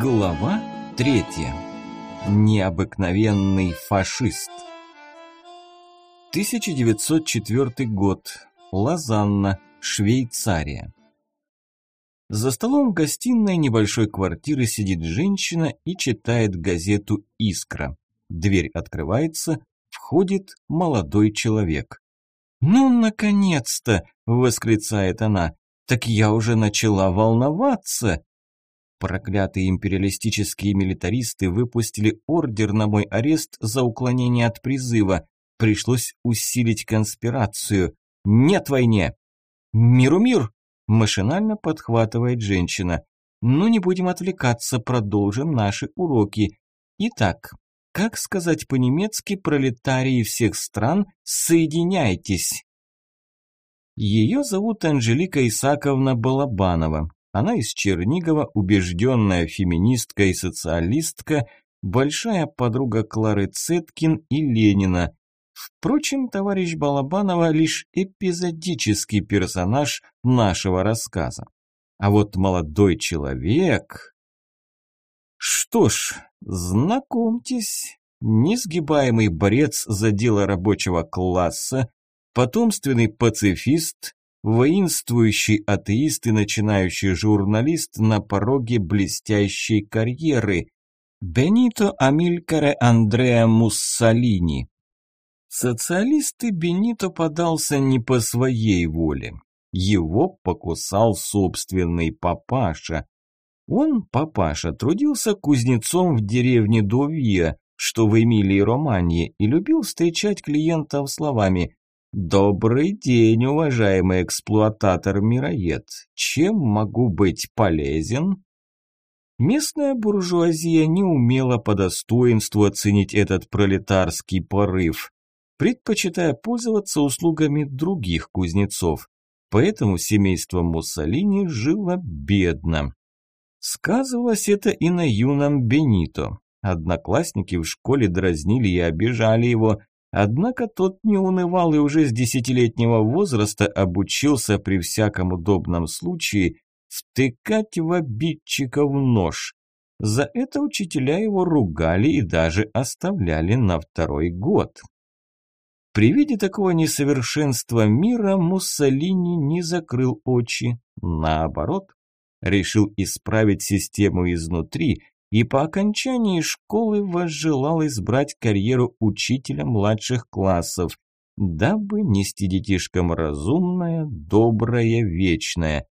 Глава третья. Необыкновенный фашист. 1904 год. Лозанна, Швейцария. За столом в гостиной небольшой квартиры сидит женщина и читает газету «Искра». Дверь открывается, входит молодой человек. «Ну, наконец-то!» – восклицает она. «Так я уже начала волноваться!» Проклятые империалистические милитаристы выпустили ордер на мой арест за уклонение от призыва. Пришлось усилить конспирацию. Нет войне! Миру мир! Машинально подхватывает женщина. Ну не будем отвлекаться, продолжим наши уроки. Итак, как сказать по-немецки пролетарии всех стран «соединяйтесь»? Ее зовут Анжелика Исаковна Балабанова. Она из Чернигова, убежденная феминистка и социалистка, большая подруга Клары Цеткин и Ленина. Впрочем, товарищ Балабанова лишь эпизодический персонаж нашего рассказа. А вот молодой человек... Что ж, знакомьтесь, несгибаемый борец за дело рабочего класса, потомственный пацифист, воинствующий атеист и начинающий журналист на пороге блестящей карьеры. Бенито Амилькаре Андреа Муссолини. Социалист и Бенито подался не по своей воле. Его покусал собственный папаша. Он, папаша, трудился кузнецом в деревне Довия, что в Эмилии-Романье, и любил встречать клиентов словами «Добрый день, уважаемый эксплуататор-мироед. Чем могу быть полезен?» Местная буржуазия не умела по достоинству оценить этот пролетарский порыв, предпочитая пользоваться услугами других кузнецов. Поэтому семейство Муссолини жило бедно. Сказывалось это и на юном Бенито. Одноклассники в школе дразнили и обижали его, Однако тот не унывал и уже с десятилетнего возраста обучился при всяком удобном случае втыкать в обидчиков нож. За это учителя его ругали и даже оставляли на второй год. При виде такого несовершенства мира Муссолини не закрыл очи, наоборот, решил исправить систему изнутри и по окончании школы возжелал избрать карьеру учителя младших классов, дабы нести детишкам разумное, доброе, вечное.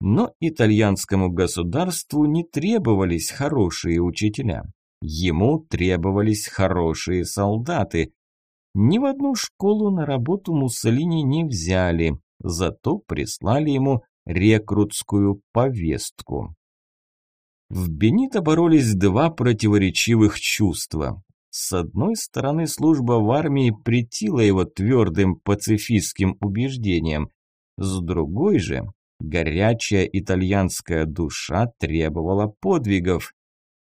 Но итальянскому государству не требовались хорошие учителя. Ему требовались хорошие солдаты. Ни в одну школу на работу Муссолини не взяли, зато прислали ему рекрутскую повестку. В Бенито боролись два противоречивых чувства. С одной стороны, служба в армии претила его твердым пацифистским убеждениям. С другой же, горячая итальянская душа требовала подвигов.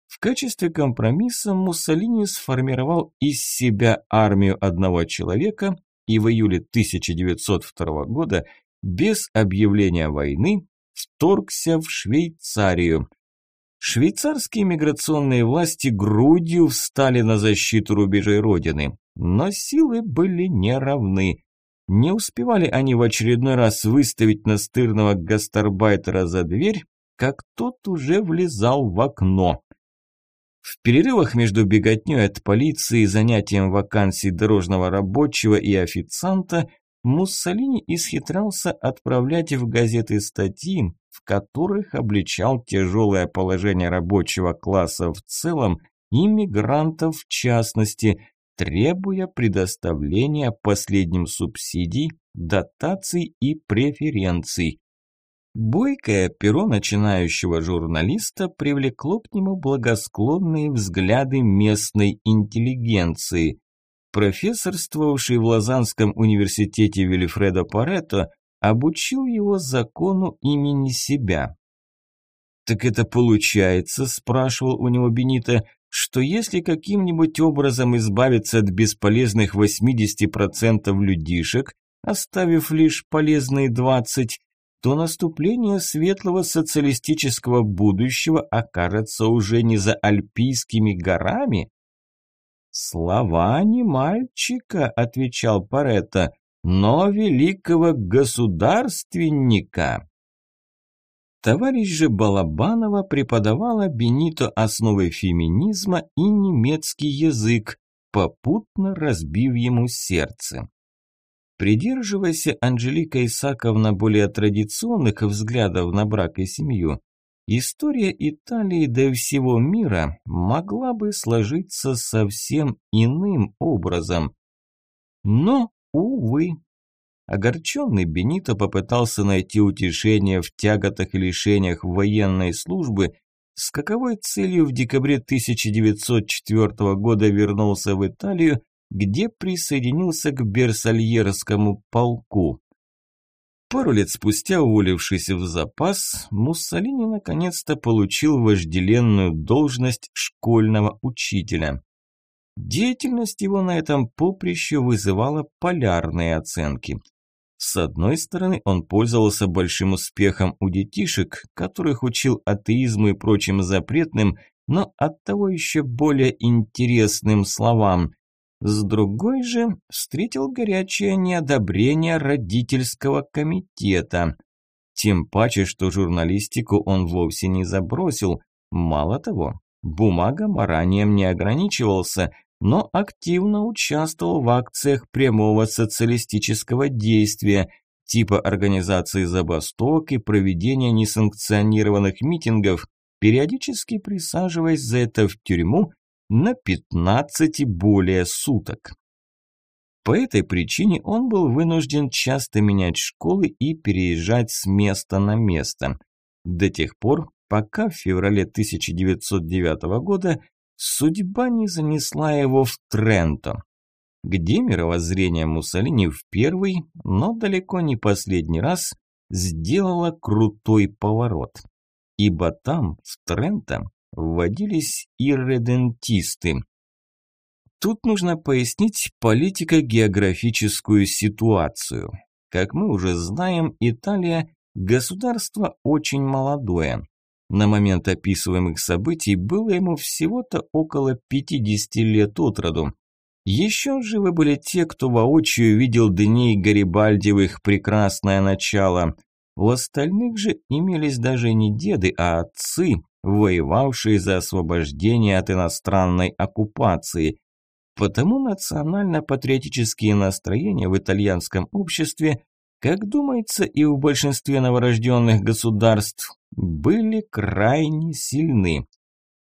В качестве компромисса Муссолини сформировал из себя армию одного человека и в июле 1902 года без объявления войны вторгся в Швейцарию – Швейцарские миграционные власти грудью встали на защиту рубежей Родины, но силы были неравны. Не успевали они в очередной раз выставить настырного гастарбайтера за дверь, как тот уже влезал в окно. В перерывах между беготней от полиции и занятием вакансий дорожного рабочего и официанта Муссолини исхитрался отправлять в газеты статьи, в которых обличал тяжелое положение рабочего класса в целом и мигрантов в частности, требуя предоставления последним субсидий, дотаций и преференций. Бойкое перо начинающего журналиста привлекло к нему благосклонные взгляды местной интеллигенции. Профессорствовавший в Лозаннском университете Вильфредо Паретто обучил его закону имени себя. «Так это получается», – спрашивал у него Бенита, что если каким-нибудь образом избавиться от бесполезных 80% людишек, оставив лишь полезные 20%, то наступление светлого социалистического будущего окажется уже не за альпийскими горами? «Слова не мальчика», – отвечал Паретта, – «но великого государственника». Товарищ же Балабанова преподавала Бенито основы феминизма и немецкий язык, попутно разбив ему сердце. Придерживаясь Анжелика Исаковна более традиционных взглядов на брак и семью, история Италии и всего мира могла бы сложиться совсем иным образом. Но, увы, Огорченный Бенито попытался найти утешение в тяготах и лишениях военной службы, с каковой целью в декабре 1904 года вернулся в Италию, где присоединился к Берсальерскому полку. Пару лет спустя, уволившись в запас, Муссолини наконец-то получил вожделенную должность школьного учителя. Деятельность его на этом поприще вызывала полярные оценки – с одной стороны, он пользовался большим успехом у детишек, которых учил атеизму и прочим запретным, но оттого еще более интересным словам. С другой же, встретил горячее неодобрение родительского комитета. Тем паче, что журналистику он вовсе не забросил. Мало того, бумагом ранее не ограничивался – но активно участвовал в акциях прямого социалистического действия, типа организации забастовок и проведения несанкционированных митингов, периодически присаживаясь за это в тюрьму на 15 и более суток. По этой причине он был вынужден часто менять школы и переезжать с места на место. До тех пор, пока в феврале 1909 года Судьба не занесла его в Тренто, где мировоззрение Муссолини в первый, но далеко не последний раз сделало крутой поворот. Ибо там, в Тренто, вводились ирредентисты. Тут нужно пояснить политико-географическую ситуацию. Как мы уже знаем, Италия – государство очень молодое. На момент описываемых событий было ему всего-то около 50 лет от роду. Еще живы были те, кто воочию видел дней Гарибальдевых прекрасное начало. У остальных же имелись даже не деды, а отцы, воевавшие за освобождение от иностранной оккупации. Потому национально-патриотические настроения в итальянском обществе, как думается и в большинстве новорожденных государств, были крайне сильны.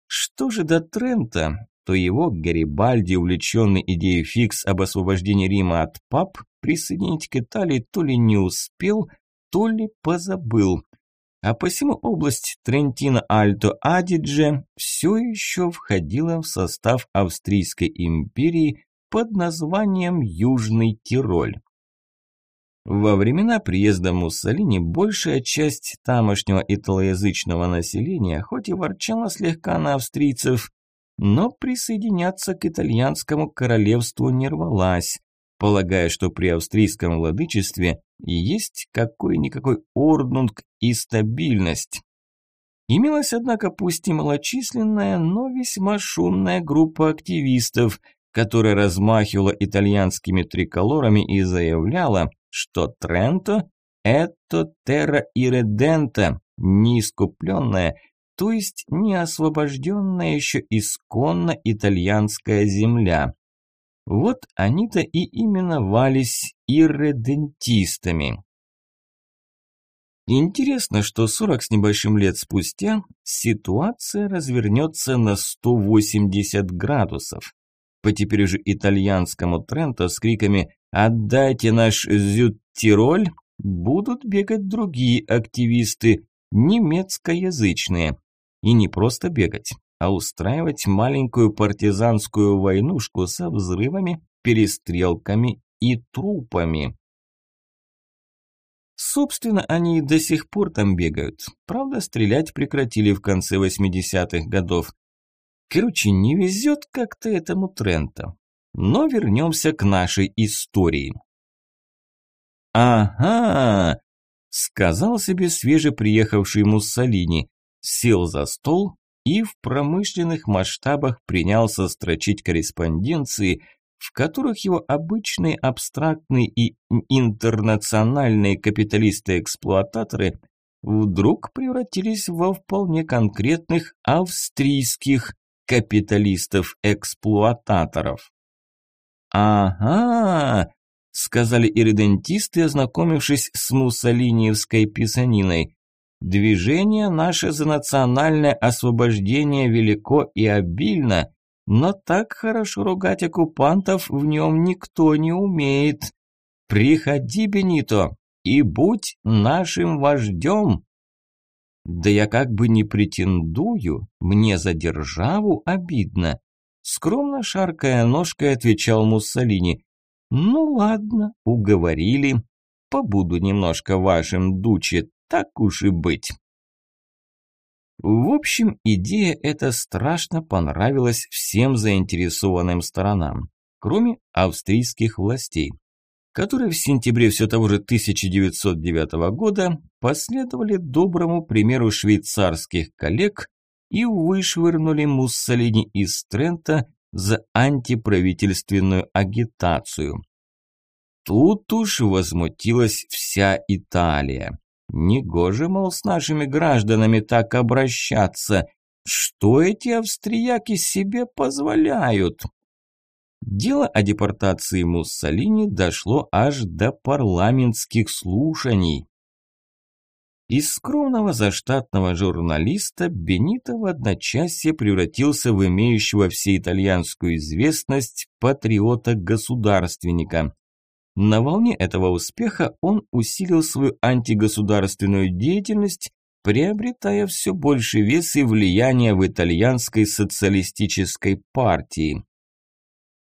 Что же до Трента, то его Гарибальди, увлеченный идеей фикс об освобождении Рима от пап, присоединить к Италии то ли не успел, то ли позабыл. А посему область Трентино-Альто-Адидже все еще входила в состав Австрийской империи под названием Южный Тироль. Во времена приезда Муссолини большая часть тамошнего италоязычного населения хоть и ворчала слегка на австрийцев, но присоединяться к итальянскому королевству не рвалась, полагая, что при австрийском владычестве есть какой-никакой орднунг и стабильность. Имелась, однако, пусть и малочисленная, но весьма шумная группа активистов, которая размахивала итальянскими триколорами и заявляла, что Тренто – это терра ирредента, неискупленная, то есть неосвобожденная еще исконно итальянская земля. Вот они-то и именовались ирредентистами. Интересно, что 40 с небольшим лет спустя ситуация развернется на 180 градусов. По теперь уже итальянскому Тренто с криками «Отдайте наш Зют-Тироль!» будут бегать другие активисты, немецкоязычные. И не просто бегать, а устраивать маленькую партизанскую войнушку со взрывами, перестрелками и трупами. Собственно, они и до сих пор там бегают. Правда, стрелять прекратили в конце 80-х годов. Короче, не везет как-то этому Трента. Но вернемся к нашей истории. «Ага!» – сказал себе свежеприехавший Муссолини, сел за стол и в промышленных масштабах принялся строчить корреспонденции, в которых его обычные абстрактные и интернациональные капиталисты-эксплуататоры вдруг превратились во вполне конкретных австрийских капиталистов-эксплуататоров. «Ага», – сказали иридентисты, ознакомившись с муссолиниевской писаниной. «Движение наше за национальное освобождение велико и обильно, но так хорошо ругать оккупантов в нем никто не умеет. Приходи, Бенито, и будь нашим вождем. Да я как бы не претендую, мне за державу обидно. Скромно шаркая ножкой отвечал Муссолини. Ну ладно, уговорили. Побуду немножко вашим дуче, так уж и быть. В общем, идея эта страшно понравилась всем заинтересованным сторонам, кроме австрийских властей, которые в сентябре все того же 1909 года последовали доброму примеру швейцарских коллег и вышвырнули Муссолини из Трента за антиправительственную агитацию. Тут уж возмутилась вся Италия. Негоже, мол, с нашими гражданами так обращаться. Что эти австрияки себе позволяют? Дело о депортации Муссолини дошло аж до парламентских слушаний. Из скромного заштатного журналиста Бенито в одночасье превратился в имеющего всеитальянскую известность патриота-государственника. На волне этого успеха он усилил свою антигосударственную деятельность, приобретая все больше вес и влияние в итальянской социалистической партии.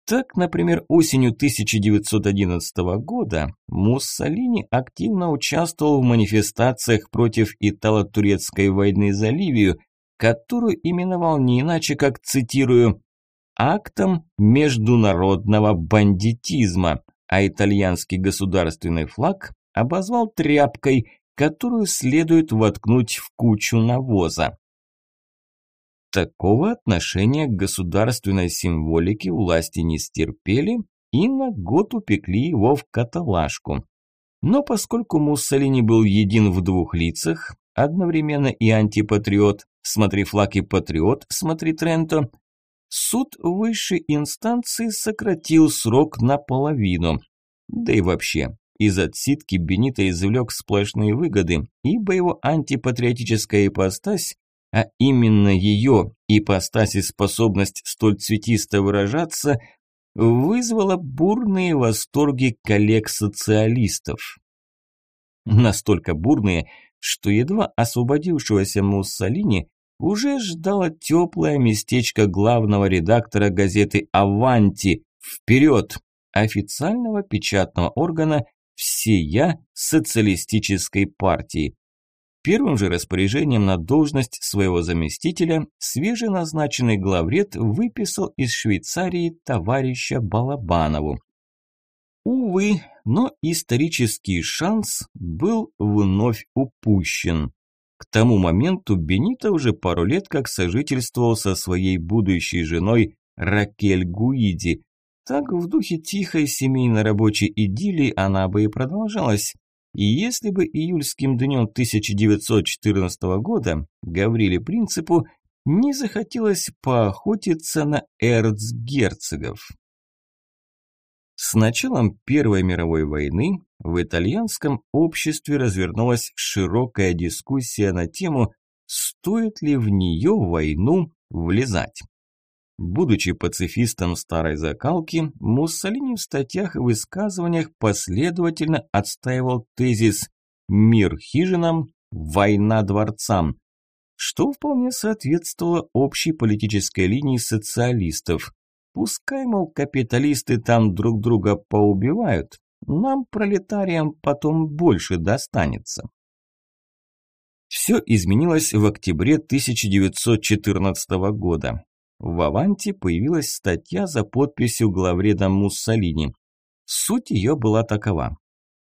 Так, например, осенью 1911 года Муссолини активно участвовал в манифестациях против итало-турецкой войны за Ливию, которую именовал не иначе, как, цитирую, «актом международного бандитизма», а итальянский государственный флаг обозвал тряпкой, которую следует воткнуть в кучу навоза. Такого отношения к государственной символике власти не стерпели и на год упекли его в каталажку. Но поскольку Муссолини был един в двух лицах, одновременно и антипатриот, смотри флаг и патриот, смотри Тренто, суд высшей инстанции сократил срок наполовину. Да и вообще, из отсидки Бенито извлек сплошные выгоды, ибо его антипатриотическая ипостась а именно ее ипостась и способность столь цветисто выражаться вызвала бурные восторги коллег-социалистов. Настолько бурные, что едва освободившегося Муссолини уже ждало теплое местечко главного редактора газеты «Аванти» «Вперед!» официального печатного органа всея социалистической партии, Первым же распоряжением на должность своего заместителя свеженазначенный главред выписал из Швейцарии товарища Балабанову. Увы, но исторический шанс был вновь упущен. К тому моменту Бенито уже пару лет как сожительствовал со своей будущей женой Ракель Гуиди. Так в духе тихой семейно-рабочей идиллии она бы и продолжалась, и если бы июльским днем 1914 года Гавриле Принципу не захотелось поохотиться на эрцгерцогов. С началом Первой мировой войны в итальянском обществе развернулась широкая дискуссия на тему, стоит ли в нее войну влезать. Будучи пацифистом старой закалки, Муссолини в статьях и высказываниях последовательно отстаивал тезис «мир хижинам, война дворцам», что вполне соответствовало общей политической линии социалистов. Пускай, мол, капиталисты там друг друга поубивают, нам, пролетариям, потом больше достанется. Все изменилось в октябре 1914 года. в Аванте появилась статья за подписью главреда Муссолини. Суть ее была такова.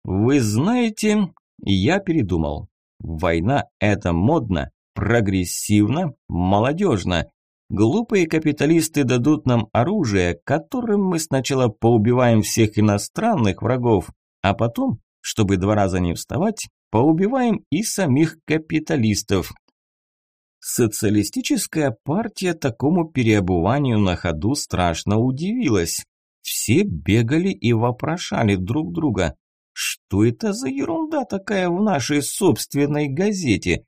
«Вы знаете, я передумал. Война – это модно, прогрессивно, молодежно. Глупые капиталисты дадут нам оружие, которым мы сначала поубиваем всех иностранных врагов, а потом, чтобы два раза не вставать, поубиваем и самих капиталистов. Социалистическая партия такому переобуванию на ходу страшно удивилась. Все бегали и вопрошали друг друга, что это за ерунда такая в нашей собственной газете?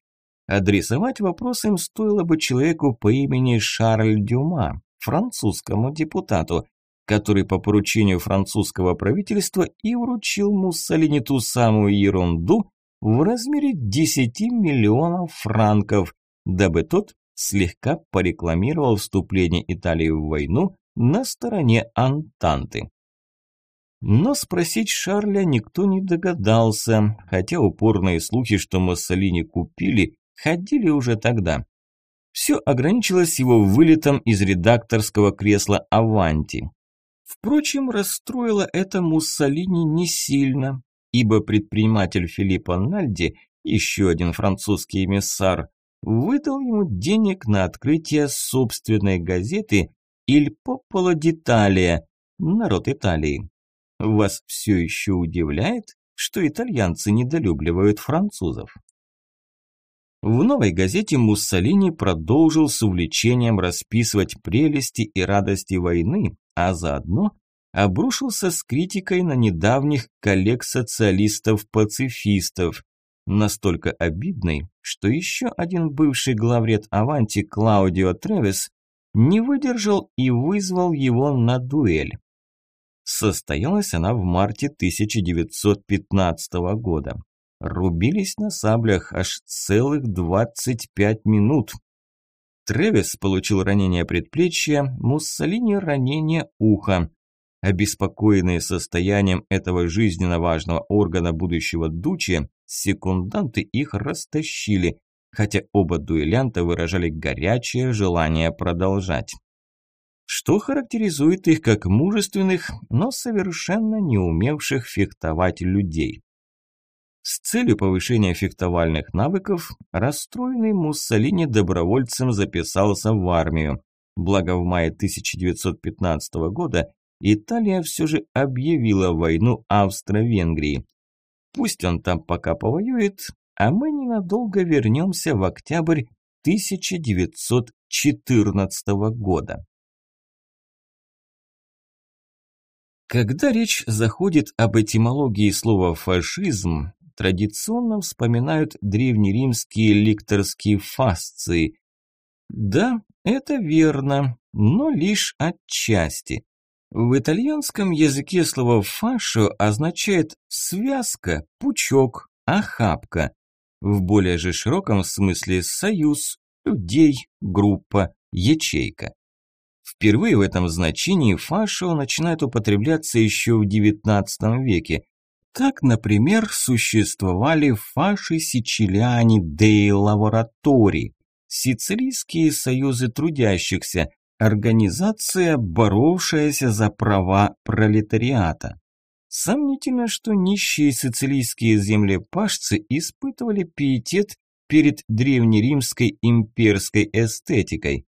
Адресовать вопрос им стоило бы человеку по имени Шарль Дюма, французскому депутату, который по поручению французского правительства и вручил Муссолини ту самую ерунду в размере 10 миллионов франков, дабы тот слегка порекламировал вступление Италии в войну на стороне Антанты. Но спросить Шарля никто не догадался, хотя упорные слухи, что Муссолини купили, ходили уже тогда. Все ограничилось его вылетом из редакторского кресла «Аванти». Впрочем, расстроило это Муссолини не сильно, ибо предприниматель Филиппо Нальди, еще один французский эмиссар, выдал ему денег на открытие собственной газеты «Иль Пополо d'Italia» «Народ Италии». Вас все еще удивляет, что итальянцы недолюбливают французов? В новой газете Муссолини продолжил с увлечением расписывать прелести и радости войны, а заодно обрушился с критикой на недавних коллег-социалистов-пацифистов, настолько обидной, что еще один бывший главред Аванти Клаудио Тревис не выдержал и вызвал его на дуэль. Состоялась она в марте 1915 года. Рубились на саблях аж целых 25 минут. Тревис получил ранение предплечья, Муссолини ранение уха. Обеспокоенные состоянием этого жизненно важного органа будущего Дучи, секунданты их растащили, хотя оба дуэлянта выражали горячее желание продолжать. Что характеризует их как мужественных, но совершенно не умевших фехтовать людей. С целью повышения фехтовальных навыков расстроенный Муссолини добровольцем записался в армию. Благо в мае 1915 года Италия все же объявила войну Австро-Венгрии. Пусть он там пока повоюет, а мы ненадолго вернемся в октябрь 1914 года. Когда речь заходит об этимологии слова «фашизм», традиционно вспоминают древнеримские ликторские фасции. Да, это верно, но лишь отчасти. В итальянском языке слово «фашо» означает «связка», «пучок», «охапка». В более же широком смысле «союз», «людей», «группа», «ячейка». Впервые в этом значении фашо начинает употребляться еще в XIX веке, так, например, существовали фаши сичилиани дей лаборатори, сицилийские союзы трудящихся, организация, боровшаяся за права пролетариата. Сомнительно, что нищие сицилийские землепашцы испытывали пиетет перед древнеримской имперской эстетикой.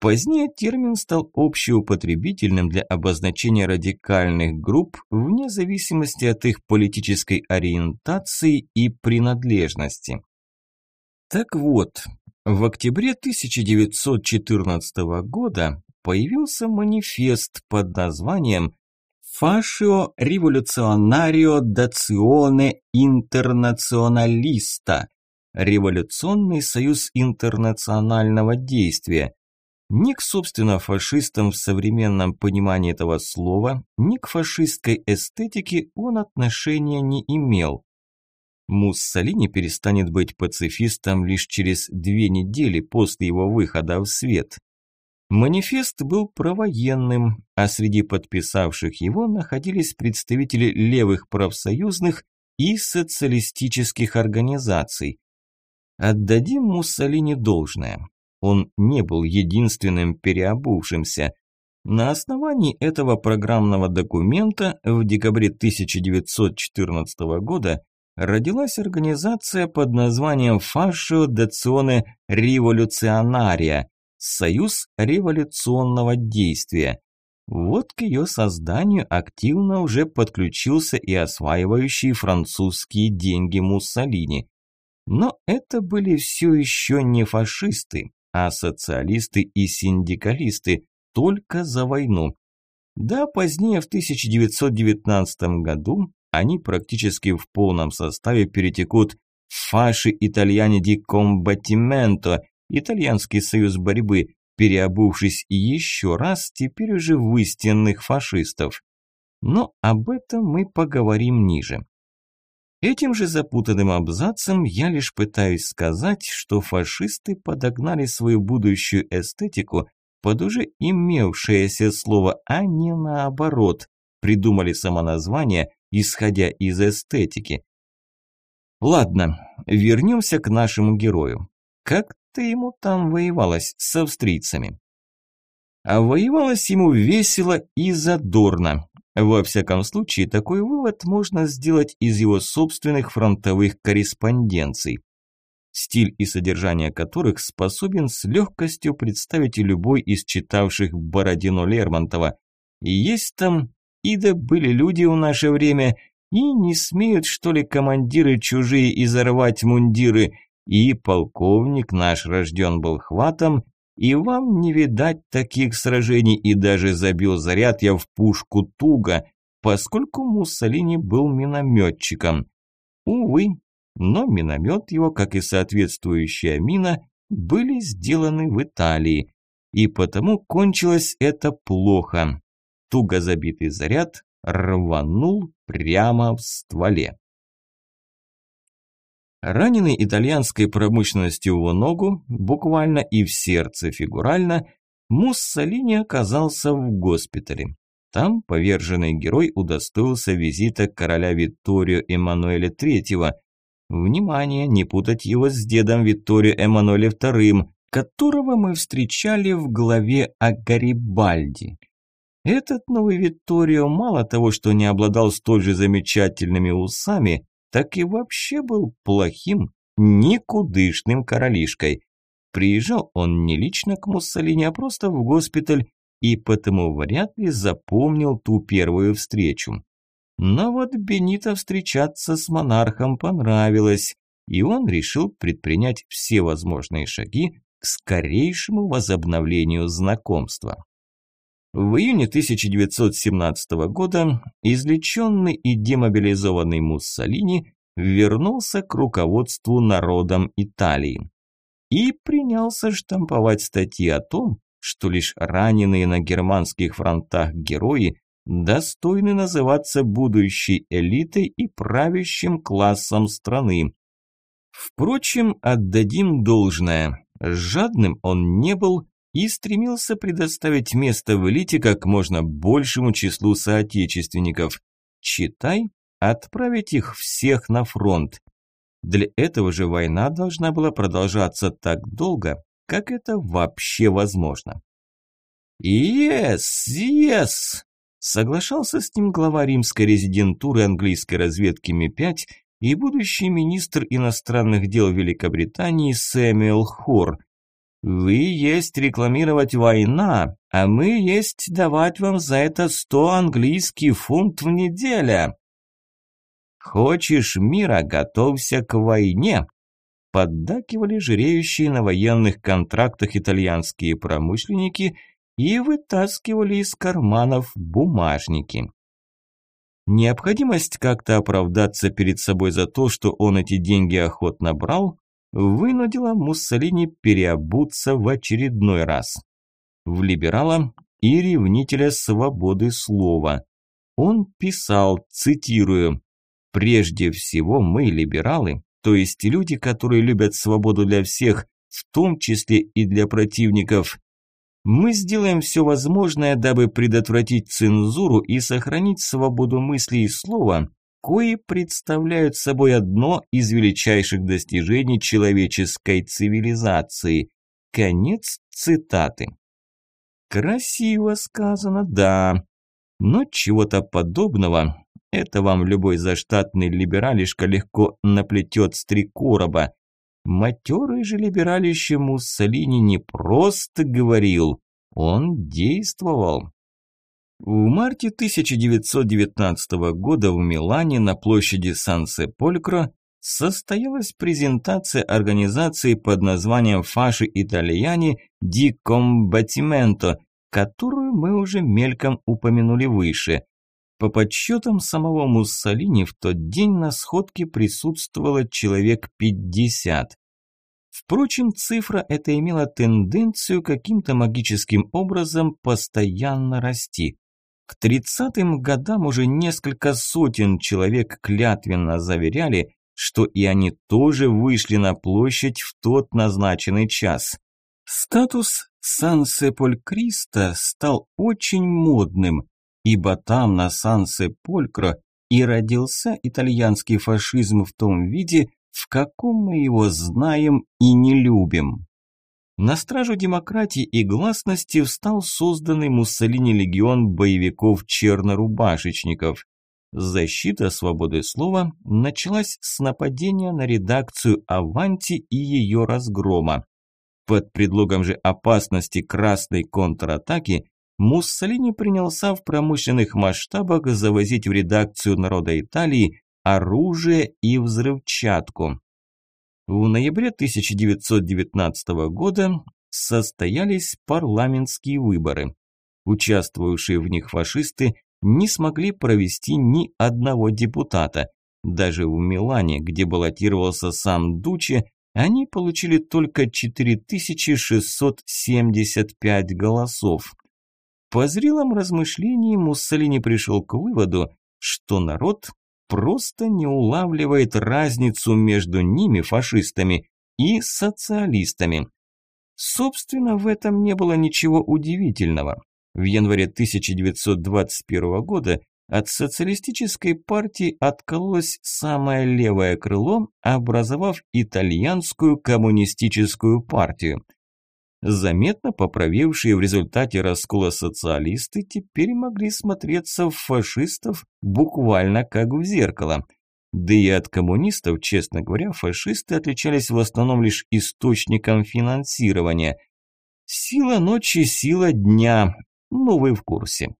Позднее термин стал общеупотребительным для обозначения радикальных групп вне зависимости от их политической ориентации и принадлежности. Так вот, в октябре 1914 года появился манифест под названием «Fascio Rivoluzionario d'Azione Internazionalista» – Революционный союз интернационального действия, ни к, собственно, фашистам в современном понимании этого слова, ни к фашистской эстетике он отношения не имел. Муссолини перестанет быть пацифистом лишь через две недели после его выхода в свет. Манифест был провоенным, а среди подписавших его находились представители левых профсоюзных и социалистических организаций. Отдадим Муссолини должное. Он не был единственным переобувшимся. На основании этого программного документа в декабре 1914 года родилась организация под названием «Фашио Деционе Революционария» – Союз революционного действия. Вот к ее созданию активно уже подключился и осваивающий французские деньги Муссолини. Но это были все еще не фашисты, а социалисты и синдикалисты, только за войну. Да, позднее, в 1919 году, они практически в полном составе перетекут Фаши Итальяне ди Комбатименто, итальянский союз борьбы, переобувшись еще раз теперь уже в истинных фашистов. Но об этом мы поговорим ниже. Этим же запутанным абзацем я лишь пытаюсь сказать, что фашисты подогнали свою будущую эстетику под уже имевшееся слово, а не наоборот, придумали самоназвание, исходя из эстетики. Ладно, вернемся к нашему герою. Как-то ему там воевалось с австрийцами. А воевалось ему весело и задорно. Во всяком случае, такой вывод можно сделать из его собственных фронтовых корреспонденций стиль и содержание которых способен с легкостью представить любой из читавших Бородино Лермонтова. Есть там, и да были люди в наше время, и не смеют, что ли, командиры чужие изорвать мундиры, и полковник наш рожден был хватом, и вам не видать таких сражений, и даже забил заряд я в пушку туго, поскольку Муссолини был минометчиком. Увы, но миномет его, как и соответствующая мина, были сделаны в Италии, и потому кончилось это плохо. Туго забитый заряд рванул прямо в стволе. Раненый итальянской промышленностью в ногу, буквально и в сердце фигурально, Муссолини оказался в госпитале. Там поверженный герой удостоился визита короля Витторио Эммануэля III, Внимание, не путать его с дедом Витторио Эммануэлем II, которого мы встречали в главе о Гарибальди. Этот новый Витторио мало того, что не обладал столь же замечательными усами, так и вообще был плохим, никудышным королишкой. Приезжал он не лично к Муссолини, а просто в госпиталь, и потому вряд ли запомнил ту первую встречу. Но вот Бенито встречаться с монархом понравилось, и он решил предпринять все возможные шаги к скорейшему возобновлению знакомства. В июне 1917 года излеченный и демобилизованный Муссолини вернулся к руководству народом Италии и принялся штамповать статьи о том, что лишь раненые на германских фронтах герои достойны называться будущей элитой и правящим классом страны. Впрочем, отдадим должное. Жадным он не был и стремился предоставить место в элите как можно большему числу соотечественников. Читай, отправить их всех на фронт. Для этого же война должна была продолжаться так долго, как это вообще возможно. «Yes, yes!» Соглашался с ним глава римской резидентуры английской разведки Ми-5 и будущий министр иностранных дел Великобритании Сэмюэл Хор. «Вы есть рекламировать война, а мы есть давать вам за это сто английский фунт в неделю». «Хочешь мира, готовься к войне», поддакивали жиреющие на военных контрактах итальянские промышленники и вытаскивали из карманов бумажники. Необходимость как-то оправдаться перед собой за то, что он эти деньги охотно брал, вынудила Муссолини переобуться в очередной раз. В либерала и ревнителя свободы слова. Он писал, цитирую, «Прежде всего мы, либералы, то есть люди, которые любят свободу для всех, в том числе и для противников, мы сделаем все возможное, дабы предотвратить цензуру и сохранить свободу мысли и слова, кои представляют собой одно из величайших достижений человеческой цивилизации. Конец цитаты. Красиво сказано, да. Но чего-то подобного это вам любой заштатный либералишка легко наплетет с три короба. Матерый же либералище Муссолини не просто говорил, он действовал. В марте 1919 года в Милане на площади Сан-Сеполькро состоялась презентация организации под названием «Фаши Итальяни ди Комбатименто», которую мы уже мельком упомянули выше. По подсчетам самого Муссолини в тот день на сходке присутствовало человек 50. Впрочем, цифра эта имела тенденцию каким-то магическим образом постоянно расти. К 30-м годам уже несколько сотен человек клятвенно заверяли, что и они тоже вышли на площадь в тот назначенный час. Статус Сан-Сеполь-Криста стал очень модным, ибо там, на Сан-Сеполькро, и родился итальянский фашизм в том виде, в каком мы его знаем и не любим. На стражу демократии и гласности встал созданный Муссолини легион боевиков-чернорубашечников. Защита свободы слова началась с нападения на редакцию «Аванти» и ее разгрома. Под предлогом же опасности красной контратаки Муссолини принялся в промышленных масштабах завозить в редакцию «Народа Италии» оружие и взрывчатку. В ноябре 1919 года состоялись парламентские выборы. Участвовавшие в них фашисты не смогли провести ни одного депутата. Даже в Милане, где баллотировался сам Дуче, они получили только 4675 голосов. По зрелом размышлении Муссолини пришел к выводу, что народ просто не улавливает разницу между ними, фашистами, и социалистами. Собственно, в этом не было ничего удивительного. В январе 1921 года от социалистической партии откололось самое левое крыло, образовав итальянскую коммунистическую партию. Заметно поправившие в результате раскола социалисты теперь могли смотреться в фашистов буквально как в зеркало. Да и от коммунистов, честно говоря, фашисты отличались в основном лишь источником финансирования. Сила ночи, сила дня, ну, вы в курсе.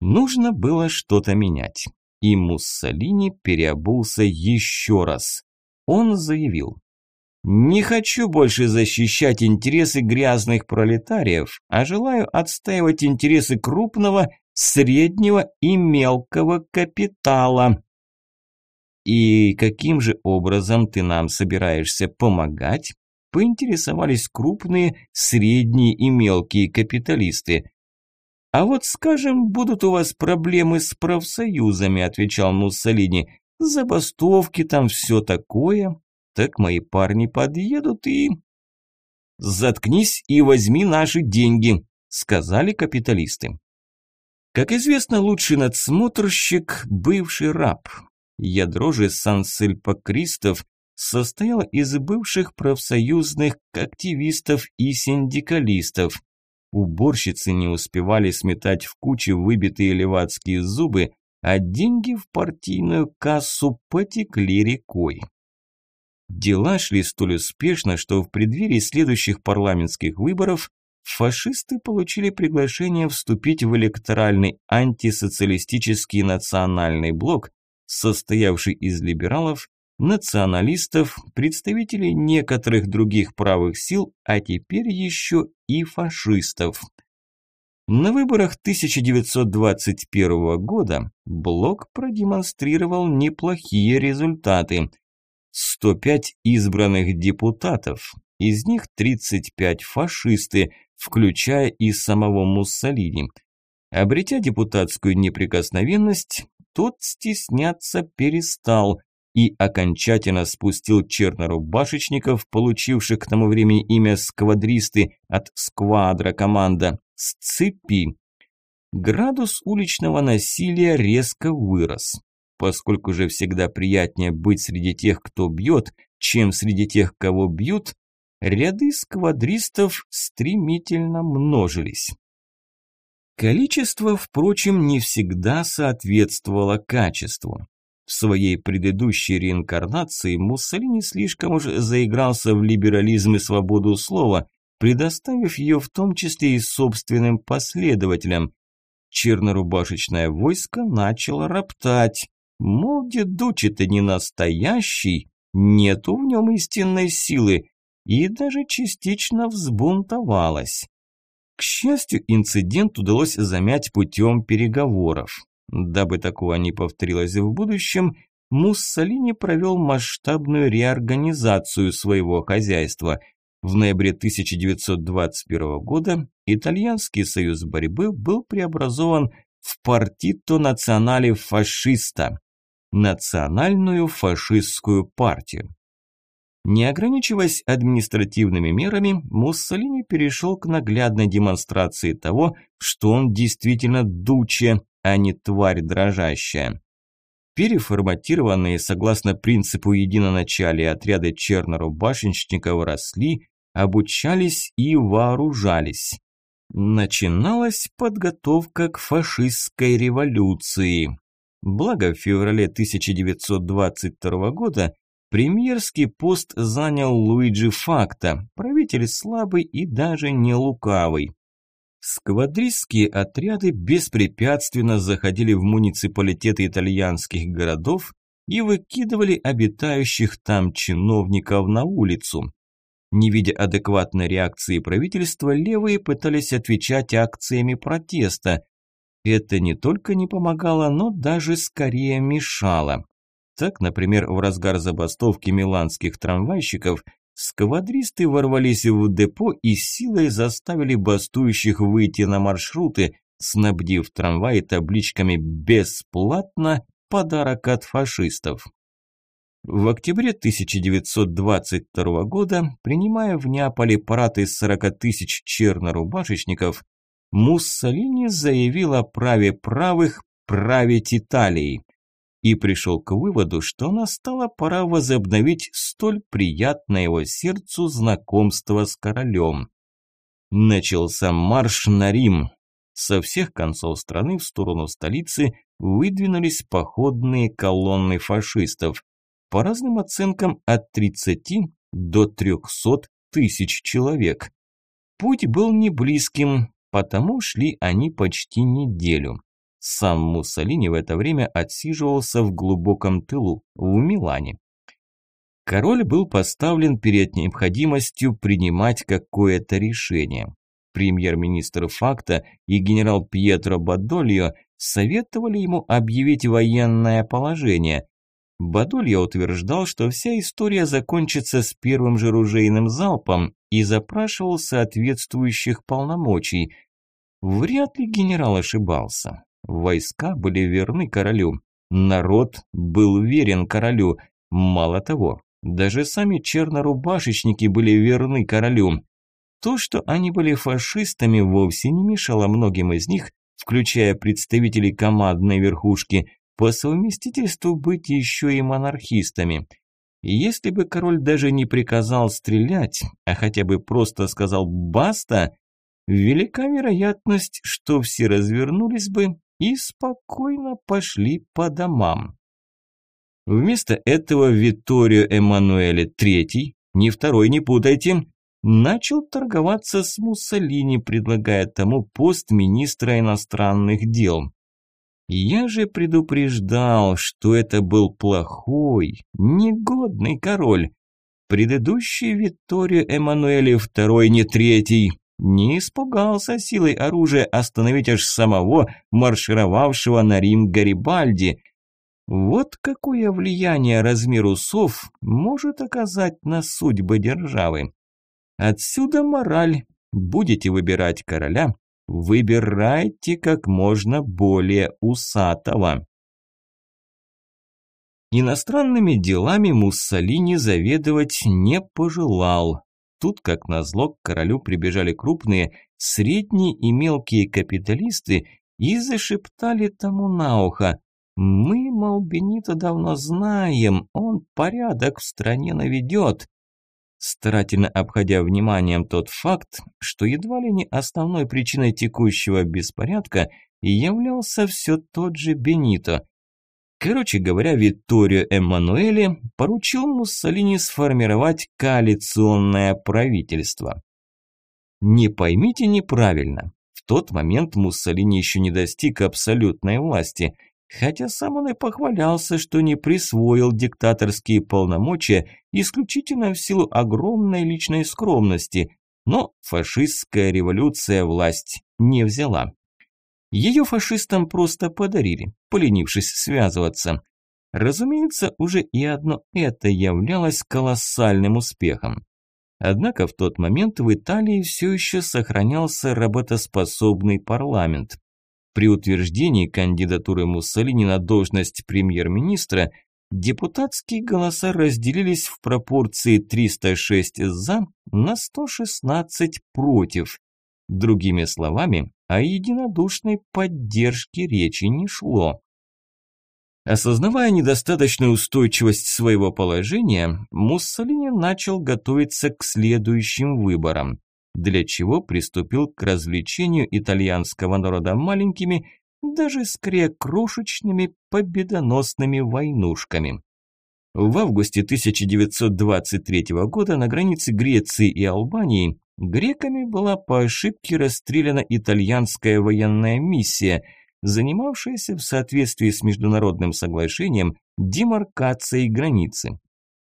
Нужно было что-то менять. И Муссолини переобулся еще раз. Он заявил. «Не хочу больше защищать интересы грязных пролетариев, а желаю отстаивать интересы крупного, среднего и мелкого капитала». «И каким же образом ты нам собираешься помогать?» поинтересовались крупные, средние и мелкие капиталисты. «А вот, скажем, будут у вас проблемы с профсоюзами», – отвечал Муссолини. «Забастовки там все такое. Так мои парни подъедут и...» «Заткнись и возьми наши деньги», – сказали капиталисты. Как известно, лучший надсмотрщик – бывший раб. Ядро же сансельпокристов состояла из бывших профсоюзных активистов и синдикалистов. Уборщицы не успевали сметать в кучи выбитые левацкие зубы, а деньги в партийную кассу потекли рекой. Дела шли столь успешно, что в преддверии следующих парламентских выборов фашисты получили приглашение вступить в электоральный антисоциалистический национальный блок, состоявший из либералов, националистов, представителей некоторых других правых сил, а теперь еще и фашистов. На выборах 1921 года Блок продемонстрировал неплохие результаты. 105 избранных депутатов, из них 35 фашисты, включая и самого Муссолини. Обретя депутатскую неприкосновенность, тот стесняться перестал, и окончательно спустил чернорубашечников, получивших к тому времени имя сквадристы от сквадра команда, с цепи. Градус уличного насилия резко вырос. Поскольку же всегда приятнее быть среди тех, кто бьет, чем среди тех, кого бьют, ряды сквадристов стремительно множились. Количество, впрочем, не всегда соответствовало качеству. В своей предыдущей реинкарнации Муссолини слишком уж заигрался в либерализм и свободу слова, предоставив ее в том числе и собственным последователям. Чернорубашечное войско начало роптать. Мол, дедучий-то не настоящий, нету в нем истинной силы, и даже частично взбунтовалась. К счастью, инцидент удалось замять путем переговоров. Дабы такого не повторилось в будущем, Муссолини провел масштабную реорганизацию своего хозяйства. В ноябре 1921 года Итальянский союз борьбы был преобразован в Партито Национале Фашиста – Национальную фашистскую партию. Не ограничиваясь административными мерами, Муссолини перешел к наглядной демонстрации того, что он действительно дуче, а не тварь дрожащая. Переформатированные согласно принципу единоначалия отряды чернорубашенщиков росли, обучались и вооружались. Начиналась подготовка к фашистской революции. Благо в феврале 1922 года премьерский пост занял Луиджи Факта, правитель слабый и даже не лукавый. Сквадрийские отряды беспрепятственно заходили в муниципалитеты итальянских городов и выкидывали обитающих там чиновников на улицу. Не видя адекватной реакции правительства, левые пытались отвечать акциями протеста. Это не только не помогало, но даже скорее мешало. Так, например, в разгар забастовки миланских трамвайщиков – Сквадристы ворвались в депо и силой заставили бастующих выйти на маршруты, снабдив трамваи табличками «Бесплатно! Подарок от фашистов». В октябре 1922 года, принимая в Неаполе парад из 40 тысяч чернорубашечников, Муссолини заявил о праве правых править Италией и пришел к выводу, что настала пора возобновить столь приятное его сердцу знакомство с королем. Начался марш на Рим. Со всех концов страны в сторону столицы выдвинулись походные колонны фашистов. По разным оценкам от 30 до 300 тысяч человек. Путь был не близким, потому шли они почти неделю. Сам Муссолини в это время отсиживался в глубоком тылу, в Милане. Король был поставлен перед необходимостью принимать какое-то решение. Премьер-министр Факта и генерал Пьетро Бадольо советовали ему объявить военное положение. Бадольо утверждал, что вся история закончится с первым же ружейным залпом и запрашивал соответствующих полномочий. Вряд ли генерал ошибался. Войска были верны королю. Народ был верен королю. Мало того, даже сами чернорубашечники были верны королю. То, что они были фашистами, вовсе не мешало многим из них, включая представителей командной верхушки, по совместительству быть еще и монархистами. Если бы король даже не приказал стрелять, а хотя бы просто сказал «баста», велика вероятность, что все развернулись бы и спокойно пошли по домам. Вместо этого Витторио Эммануэле III, ни второй не путайте, начал торговаться с Муссолини, предлагая тому пост министра иностранных дел. Я же предупреждал, что это был плохой, негодный король. Предыдущий Витторио Эммануэле II, не третий, не испугался силой оружия остановить аж самого маршировавшего на Рим Гарибальди. Вот какое влияние размер усов может оказать на судьбы державы. Отсюда мораль. Будете выбирать короля, выбирайте как можно более усатого. Иностранными делами Муссолини заведовать не пожелал, Тут, как назло, к королю прибежали крупные, средние и мелкие капиталисты и зашептали тому на ухо. «Мы, мол, Бенито давно знаем, он порядок в стране наведет». Старательно обходя вниманием тот факт, что едва ли не основной причиной текущего беспорядка являлся все тот же Бенито. Короче говоря, Витторио Эммануэле поручил Муссолини сформировать коалиционное правительство. Не поймите неправильно, в тот момент Муссолини еще не достиг абсолютной власти – Хотя сам он и похвалялся, что не присвоил диктаторские полномочия исключительно в силу огромной личной скромности, но фашистская революция власть не взяла. Ее фашистам просто подарили, поленившись связываться. Разумеется, уже и одно это являлось колоссальным успехом. Однако в тот момент в Италии все еще сохранялся работоспособный парламент. При утверждении кандидатуры Муссолини на должность премьер-министра депутатские голоса разделились в пропорции 306 «за» на 116 «против». Другими словами, о единодушной поддержке речи не шло. Осознавая недостаточную устойчивость своего положения, Муссолини начал готовиться к следующим выборам для чего приступил к развлечению итальянского народа маленькими, даже скорее крошечными победоносными войнушками. В августе 1923 года на границе Греции и Албании греками была по ошибке расстреляна итальянская военная миссия, занимавшаяся в соответствии с международным соглашением демаркацией границы.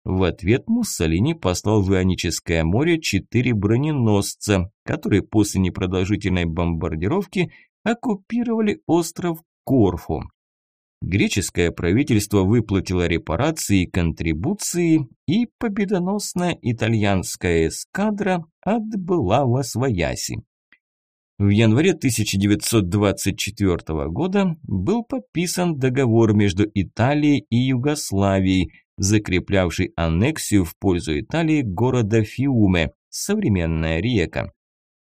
В ответ Муссолини послал в Ионическое море четыре броненосца, которые после непродолжительной бомбардировки оккупировали остров Корфу. Греческое правительство выплатило репарации и контрибуции, и победоносная итальянская эскадра отбыла во Свояси. В январе 1924 года был подписан договор между Италией и Югославией, закреплявший аннексию в пользу Италии города Фиуме, современная Риека.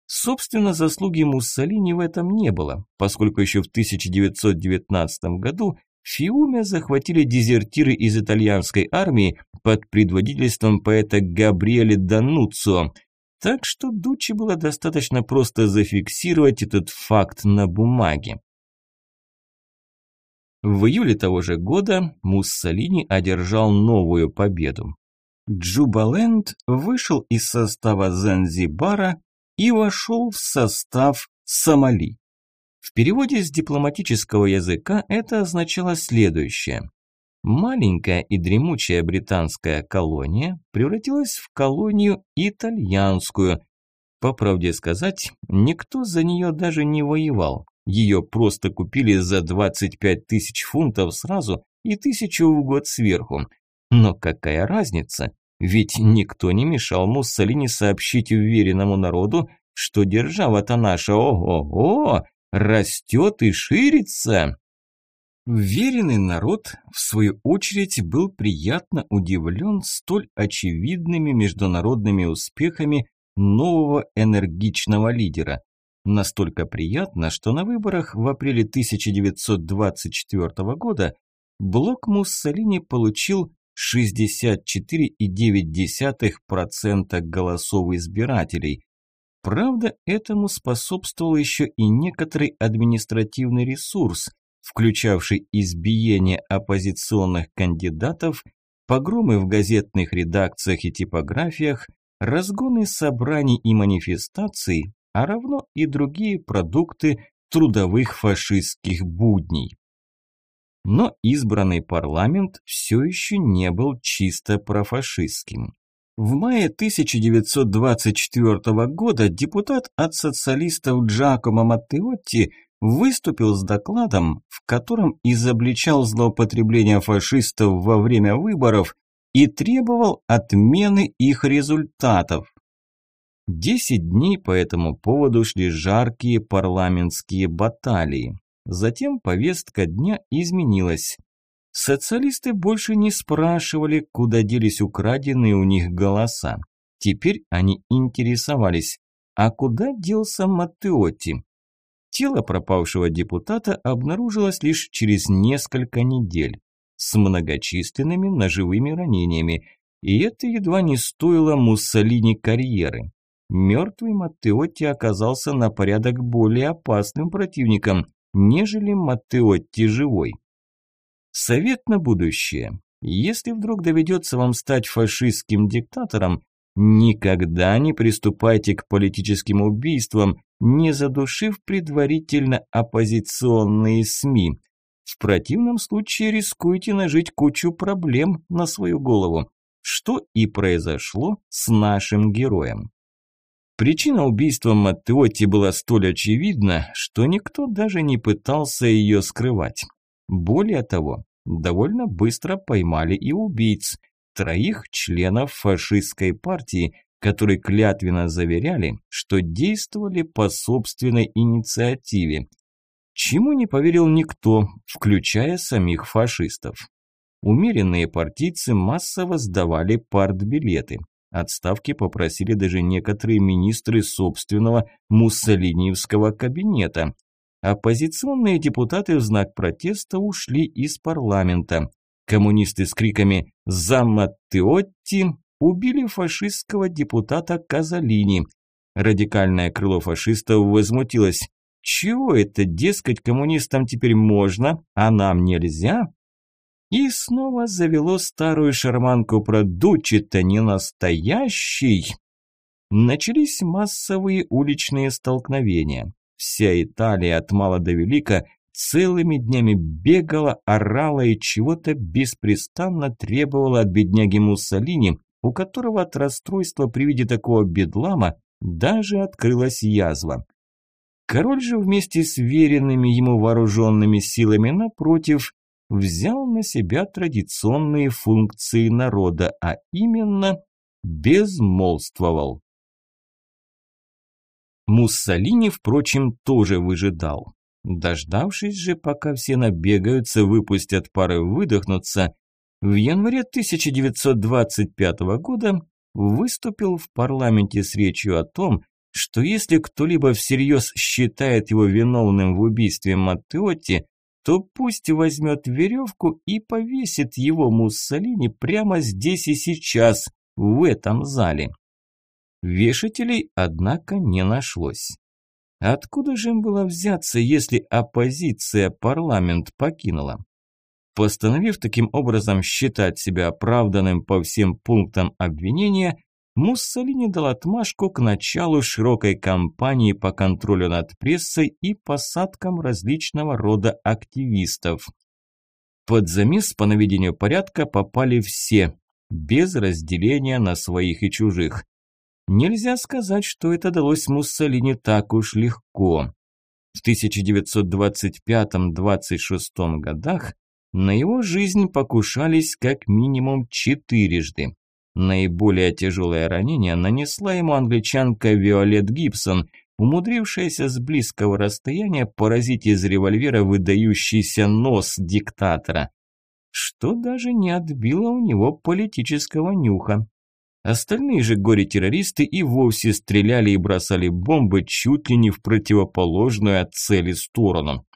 Собственно, заслуги Муссолини в этом не было, поскольку еще в 1919 году Фиуме захватили дезертиры из итальянской армии под предводительством поэта Габриэле Дануццо, так что Дуччи было достаточно просто зафиксировать этот факт на бумаге. В июле того же года Муссолини одержал новую победу. Джубаленд вышел из состава Занзибара и вошел в состав Сомали. В переводе с дипломатического языка это означало следующее. Маленькая и дремучая британская колония превратилась в колонию итальянскую. По правде сказать, никто за нее даже не воевал. Ее просто купили за 25 тысяч фунтов сразу и тысячу в год сверху. Но какая разница? Ведь никто не мешал Муссолини сообщить уверенному народу, что держава-то наша, ого-го, растет и ширится. Уверенный народ, в свою очередь, был приятно удивлен столь очевидными международными успехами нового энергичного лидера. Настолько приятно, что на выборах в апреле 1924 года блок Муссолини получил 64,9% голосов избирателей. Правда, этому способствовал еще и некоторый административный ресурс, включавший избиение оппозиционных кандидатов, погромы в газетных редакциях и типографиях, разгоны собраний и манифестаций, а равно и другие продукты трудовых фашистских будней. Но избранный парламент все еще не был чисто профашистским. В мае 1924 года депутат от социалистов Джакомо Маттеотти выступил с докладом, в котором изобличал злоупотребление фашистов во время выборов и требовал отмены их результатов. Десять дней по этому поводу шли жаркие парламентские баталии. Затем повестка дня изменилась. Социалисты больше не спрашивали, куда делись украденные у них голоса. Теперь они интересовались, а куда делся Маттеотти? Тело пропавшего депутата обнаружилось лишь через несколько недель с многочисленными ножевыми ранениями, и это едва не стоило Муссолини карьеры. Мертвый Маттеотти оказался на порядок более опасным противником, нежели Маттеотти живой. Совет на будущее. Если вдруг доведется вам стать фашистским диктатором, никогда не приступайте к политическим убийствам, не задушив предварительно оппозиционные СМИ. В противном случае рискуете нажить кучу проблем на свою голову, что и произошло с нашим героем. Причина убийства Маттеотти была столь очевидна, что никто даже не пытался ее скрывать. Более того, довольно быстро поймали и убийц, троих членов фашистской партии, которые клятвенно заверяли, что действовали по собственной инициативе. Чему не поверил никто, включая самих фашистов. Умеренные партийцы массово сдавали партбилеты. Отставки попросили даже некоторые министры собственного муссолиниевского кабинета. Оппозиционные депутаты в знак протеста ушли из парламента. Коммунисты с криками «За Маттеотти» убили фашистского депутата Казалини. Радикальное крыло фашистов возмутилось. Чего это, дескать, коммунистам теперь можно, а нам нельзя? И снова завело старую шарманку про «Дучи-то не настоящий». Начались массовые уличные столкновения. Вся Италия от мала до велика целыми днями бегала, орала и чего-то беспрестанно требовала от бедняги Муссолини, у которого от расстройства при виде такого бедлама даже открылась язва. Король же вместе с веренными ему вооруженными силами напротив взял на себя традиционные функции народа, а именно безмолвствовал. Муссолини, впрочем, тоже выжидал. Дождавшись же, пока все набегаются, выпустят пары выдохнуться, в январе 1925 года выступил в парламенте с речью о том, что если кто-либо всерьез считает его виновным в убийстве Маттеотти, то пусть возьмет веревку и повесит его Муссолини прямо здесь и сейчас, в этом зале. Вешателей, однако, не нашлось. Откуда же им было взяться, если оппозиция парламент покинула? Постановив таким образом считать себя оправданным по всем пунктам обвинения, Муссолини дал отмашку к началу широкой кампании по контролю над прессой и посадкам различного рода активистов. Под замес по наведению порядка попали все, без разделения на своих и чужих. Нельзя сказать, что это далось Муссолини так уж легко. В 1925-26 годах на его жизнь покушались как минимум четырежды. Наиболее тяжелое ранение нанесла ему англичанка Виолет Гибсон, умудрившаяся с близкого расстояния поразить из револьвера выдающийся нос диктатора, что даже не отбило у него политического нюха. Остальные же горе-террористы и вовсе стреляли и бросали бомбы чуть ли не в противоположную от цели сторону.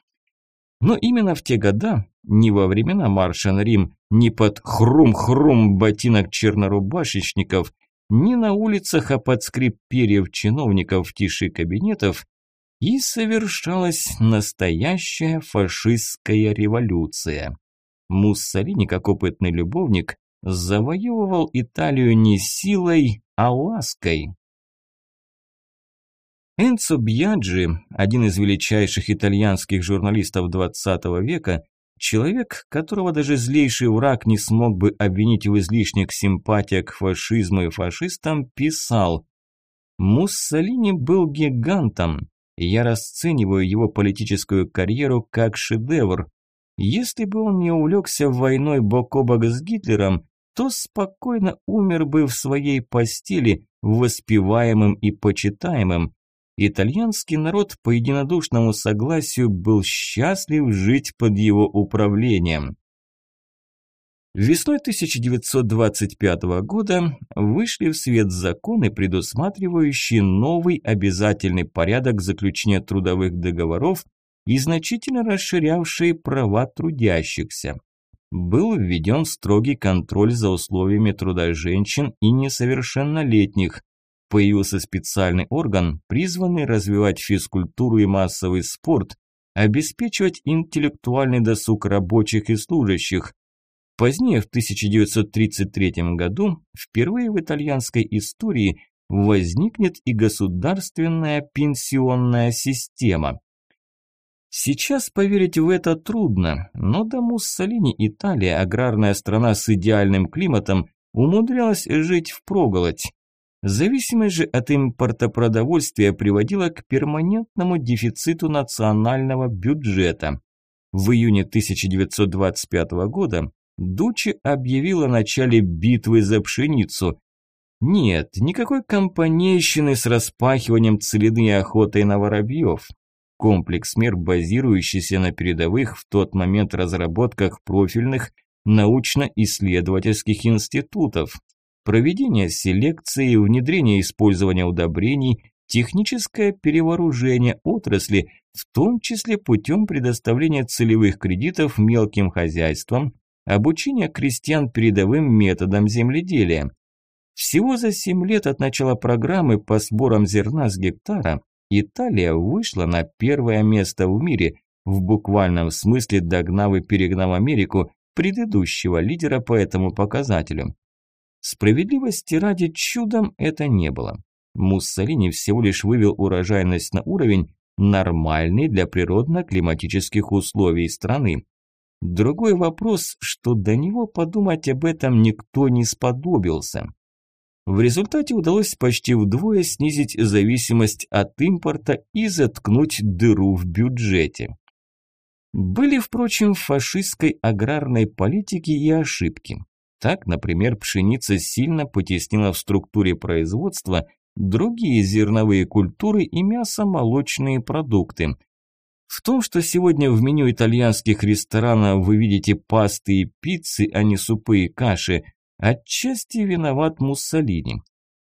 Но именно в те года, не во времена марша на Рим, ни под хрум-хрум ботинок чернорубашечников, ни на улицах, а под скрип перьев чиновников в тиши кабинетов, и совершалась настоящая фашистская революция. Муссолини, как опытный любовник, завоевывал Италию не силой, а лаской. Энцо Бьяджи, один из величайших итальянских журналистов XX века, человек, которого даже злейший враг не смог бы обвинить в излишних симпатиях к фашизму и фашистам, писал «Муссолини был гигантом, я расцениваю его политическую карьеру как шедевр. Если бы он не увлекся войной бок о бок с Гитлером, то спокойно умер бы в своей постели, воспеваемым и почитаемым, Итальянский народ по единодушному согласию был счастлив жить под его управлением. Весной 1925 года вышли в свет законы, предусматривающие новый обязательный порядок заключения трудовых договоров и значительно расширявшие права трудящихся. был введен строгий контроль за условиями труда женщин и несовершеннолетних. Появился специальный орган, призванный развивать физкультуру и массовый спорт, обеспечивать интеллектуальный досуг рабочих и служащих. Позднее, в 1933 году, впервые в итальянской истории возникнет и государственная пенсионная система. Сейчас поверить в это трудно, но до Муссолини Италия, аграрная страна с идеальным климатом, умудрялась жить впроголодь. Зависимость же от импорта продовольствия приводила к перманентному дефициту национального бюджета. В июне 1925 года Дучи объявил о начале битвы за пшеницу. Нет, никакой компанейщины с распахиванием целины и охотой на воробьев. Комплекс мер, базирующийся на передовых в тот момент разработках профильных научно-исследовательских институтов, проведение селекции, внедрение использования удобрений, техническое перевооружение отрасли, в том числе путем предоставления целевых кредитов мелким хозяйствам, обучение крестьян передовым методам земледелия. Всего за 7 лет от начала программы по сборам зерна с гектара Италия вышла на первое место в мире, в буквальном смысле догнав и перегнав Америку, предыдущего лидера по этому показателю. Справедливости ради чудом это не было. Муссолини всего лишь вывел урожайность на уровень, нормальный для природно-климатических условий страны. Другой вопрос, что до него подумать об этом никто не сподобился. В результате удалось почти вдвое снизить зависимость от импорта и заткнуть дыру в бюджете. Были, впрочем, в фашистской аграрной политике и ошибки. Так, например, пшеница сильно потеснила в структуре производства другие зерновые культуры и мясо-молочные продукты. В том, что сегодня в меню итальянских ресторанов вы видите пасты и пиццы, а не супы и каши – Отчасти виноват Муссолини.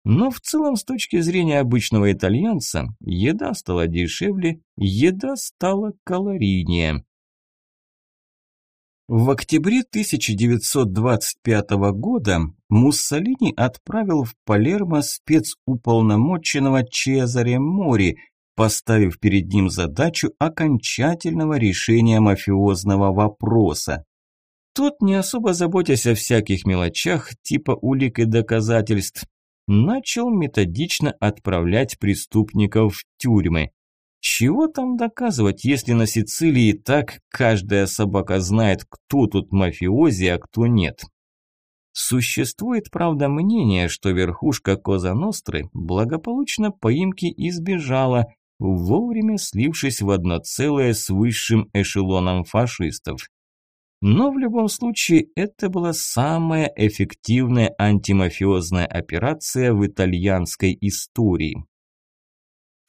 Но в целом, с точки зрения обычного итальянца, еда стала дешевле, еда стала калорийнее. В октябре 1925 года Муссолини отправил в Палермо спецуполномоченного Чезаре Мори, поставив перед ним задачу окончательного решения мафиозного вопроса. Тот, не особо заботясь о всяких мелочах, типа улик и доказательств, начал методично отправлять преступников в тюрьмы. Чего там доказывать, если на Сицилии так каждая собака знает, кто тут мафиози, а кто нет? Существует, правда, мнение, что верхушка Коза Ностры благополучно поимки избежала, вовремя слившись в одно целое с высшим эшелоном фашистов. Но в любом случае это была самая эффективная антимафиозная операция в итальянской истории.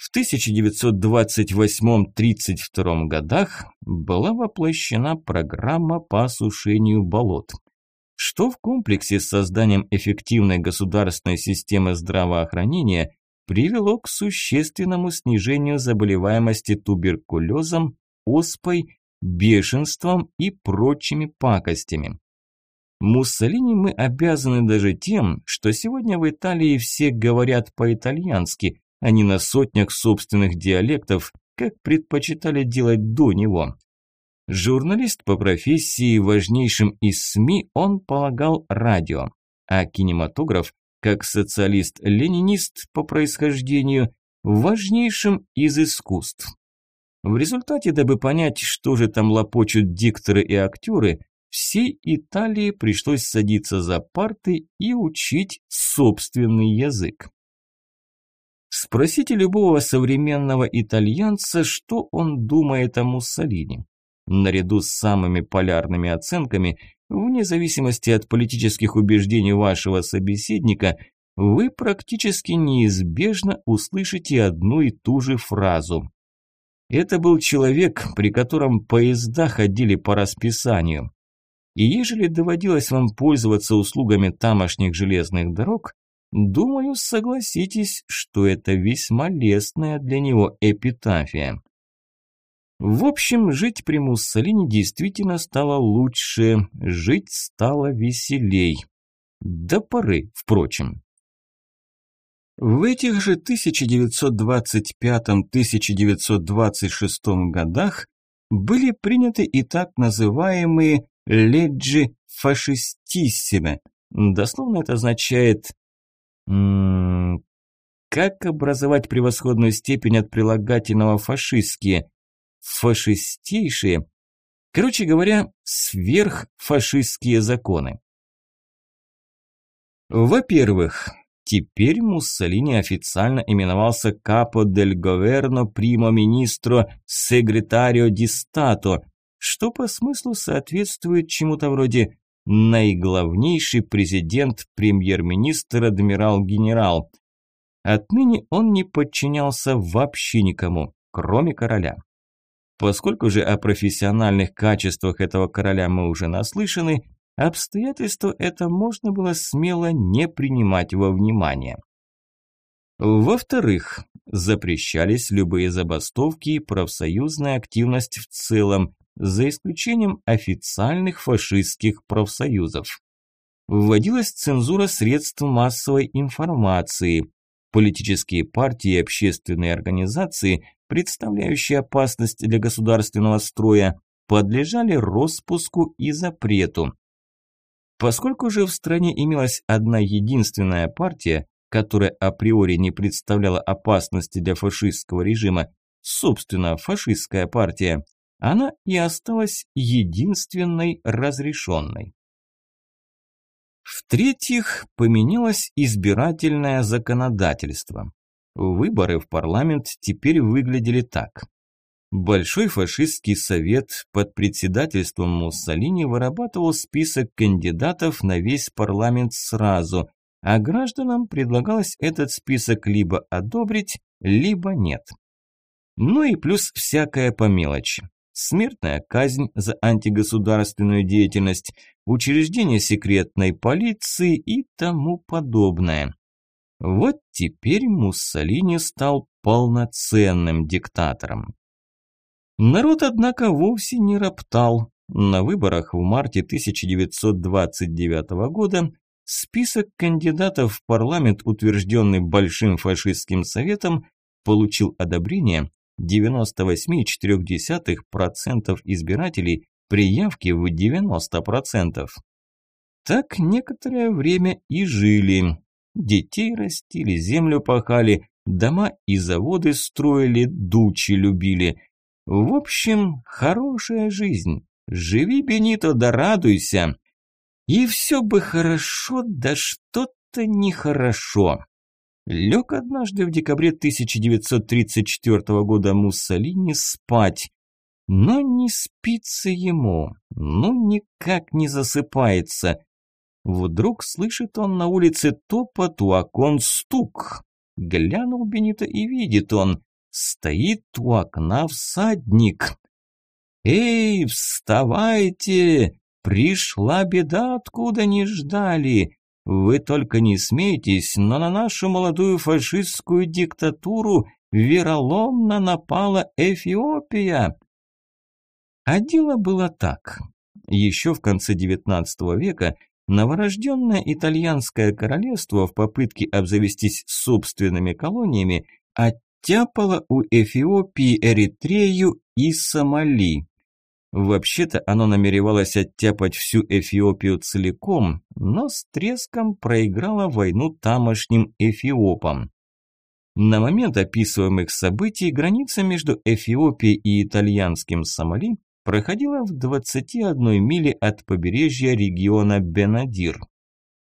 В 1928-32 годах была воплощена программа по осушению болот, что в комплексе с созданием эффективной государственной системы здравоохранения привело к существенному снижению заболеваемости туберкулезом, оспой бешенством и прочими пакостями. Муссолини мы обязаны даже тем, что сегодня в Италии все говорят по-итальянски, а не на сотнях собственных диалектов, как предпочитали делать до него. Журналист по профессии, важнейшим из СМИ, он полагал радио, а кинематограф, как социалист-ленинист по происхождению, важнейшим из искусств. В результате, дабы понять, что же там лопочут дикторы и актеры, всей Италии пришлось садиться за парты и учить собственный язык. Спросите любого современного итальянца, что он думает о Муссолини. Наряду с самыми полярными оценками, вне зависимости от политических убеждений вашего собеседника, вы практически неизбежно услышите одну и ту же фразу это был человек, при котором поезда ходили по расписанию. И ежели доводилось вам пользоваться услугами тамошних железных дорог, думаю, согласитесь, что это весьма лестная для него эпитафия. В общем, жить при Муссолини действительно стало лучше, жить стало веселей. До поры, впрочем. В этих же 1925-1926 годах были приняты и так называемые «леджи фашистиссиме». Дословно это означает как образовать превосходную степень от прилагательного «фашистские»? Фашистейшие. Короче говоря, сверхфашистские законы. Во-первых, теперь Муссолини официально именовался Капо дель Говерно Примо Министро Сегретарио ди Стато, что по смыслу соответствует чему-то вроде наиглавнейший президент, премьер-министр, адмирал-генерал – Отныне он не подчинялся вообще никому, кроме короля. Поскольку же о профессиональных качествах этого короля мы уже наслышаны, обстоятельство это можно было смело не принимать во внимание. Во-вторых, запрещались любые забастовки и профсоюзная активность в целом, за исключением официальных фашистских профсоюзов. Вводилась цензура средств массовой информации, Политические партии и общественные организации, представляющие опасность для государственного строя, подлежали распуску и запрету. Поскольку же в стране имелась одна единственная партия, которая априори не представляла опасности для фашистского режима, собственно, фашистская партия, она и осталась единственной разрешенной. В-третьих, поменялось избирательное законодательство. Выборы в парламент теперь выглядели так. Большой фашистский совет под председательством Муссолини вырабатывал список кандидатов на весь парламент сразу, а гражданам предлагалось этот список либо одобрить, либо нет. Ну и плюс всякая по мелочи смертная казнь за антигосударственную деятельность, учреждение секретной полиции и тому подобное. Вот теперь Муссолини стал полноценным диктатором. Народ, однако, вовсе не роптал. На выборах в марте 1929 года список кандидатов в парламент, утвержденный Большим фашистским советом, получил одобрение 98,4% избирателей при явке в 90%. Так некоторое время и жили. Детей растили, землю пахали, дома и заводы строили, дучи любили. В общем, хорошая жизнь. Живи, Бенито, да радуйся. И все бы хорошо, да что-то нехорошо. Лег однажды в декабре 1934 года Муссолини спать, но не спится ему, ну никак не засыпается. Вдруг слышит он на улице топот, у окон стук. Глянул Бенито и видит он, стоит у окна всадник. «Эй, вставайте! Пришла беда, откуда не ждали! Вы только не смейтесь, но на нашу молодую фашистскую диктатуру вероломно напала Эфиопия. А дело было так. Еще в конце XIX века новорожденное итальянское королевство в попытке обзавестись собственными колониями оттяпало у Эфиопии Эритрею и Сомали. Вообще-то оно намеревалось оттяпать всю Эфиопию целиком, но с треском проиграло войну тамошним эфиопам. На момент описываемых событий граница между Эфиопией и итальянским Сомали проходила в 21 миле от побережья региона Бенадир.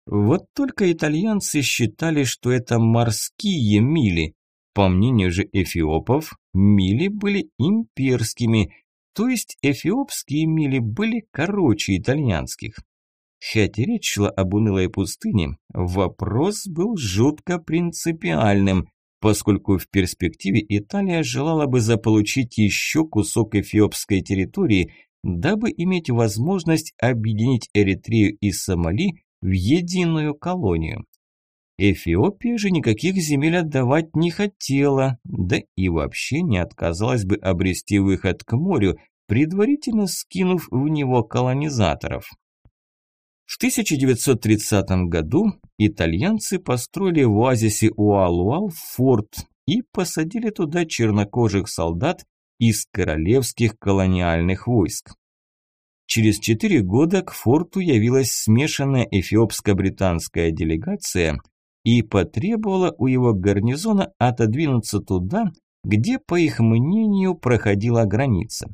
Вот только итальянцы считали, что это морские мили. По мнению же эфиопов, мили были имперскими – то есть эфиопские мили были короче итальянских. Хотя речь шла об унылой пустыне, вопрос был жутко принципиальным, поскольку в перспективе Италия желала бы заполучить еще кусок эфиопской территории, дабы иметь возможность объединить Эритрею и Сомали в единую колонию. Эфиопия же никаких земель отдавать не хотела, да и вообще не отказалась бы обрести выход к морю, предварительно скинув в него колонизаторов. В 1930 году итальянцы построили в оазисе Уалуал форт и посадили туда чернокожих солдат из королевских колониальных войск. Через четыре года к форту явилась смешанная эфиопско-британская делегация и потребовала у его гарнизона отодвинуться туда, где, по их мнению, проходила граница.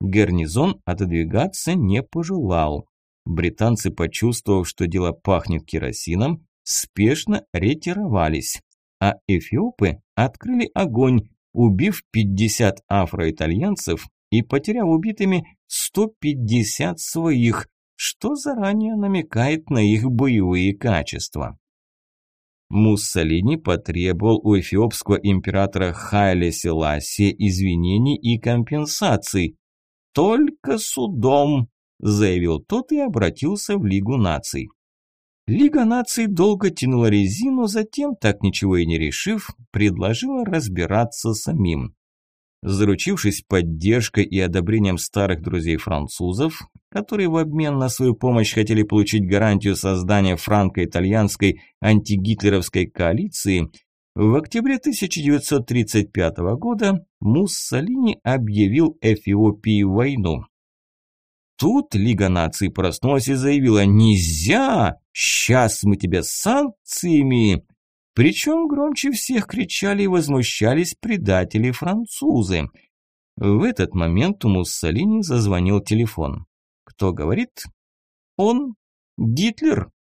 Гарнизон отодвигаться не пожелал. Британцы, почувствовав, что дело пахнет керосином, спешно ретировались, а эфиопы открыли огонь, убив 50 афроитальянцев и потеряв убитыми 150 своих, что заранее намекает на их боевые качества. Муссолини потребовал у эфиопского императора Хайле Селасия извинений и компенсаций. «Только судом», – заявил тот и обратился в Лигу наций. Лига наций долго тянула резину, затем, так ничего и не решив, предложила разбираться самим. Заручившись поддержкой и одобрением старых друзей французов, которые в обмен на свою помощь хотели получить гарантию создания франко-итальянской антигитлеровской коалиции, в октябре 1935 года Муссолини объявил Эфиопии войну. Тут Лига наций проснулась и заявила «Нельзя! Сейчас мы тебя санкциями!» Причем громче всех кричали и возмущались предатели-французы. В этот момент у Муссолини зазвонил телефон. Кто говорит? Он. Гитлер.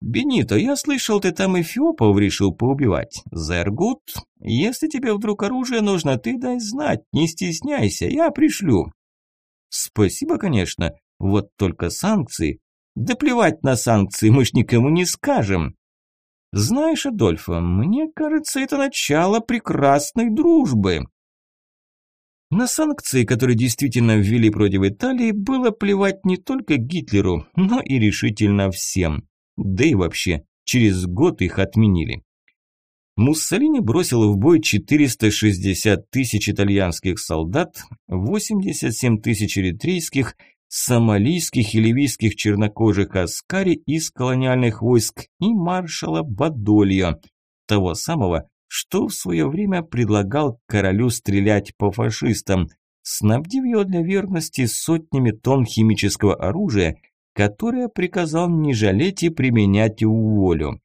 «Бенито, я слышал, ты там эфиопов решил поубивать. Зергут, если тебе вдруг оружие нужно, ты дай знать, не стесняйся, я пришлю». «Спасибо, конечно, вот только санкции». «Да плевать на санкции, мы ж никому не скажем». Знаешь, Адольфо, мне кажется, это начало прекрасной дружбы. На санкции, которые действительно ввели против Италии, было плевать не только Гитлеру, но и решительно всем. Да и вообще, через год их отменили. Муссолини бросил в бой 460 тысяч итальянских солдат, 87 тысяч эритрейских – сомалийских и ливийских чернокожих аскари из колониальных войск и маршала Бадолья, того самого, что в свое время предлагал королю стрелять по фашистам, снабдив его для верности сотнями тонн химического оружия, которое приказал не жалеть и применять в волю.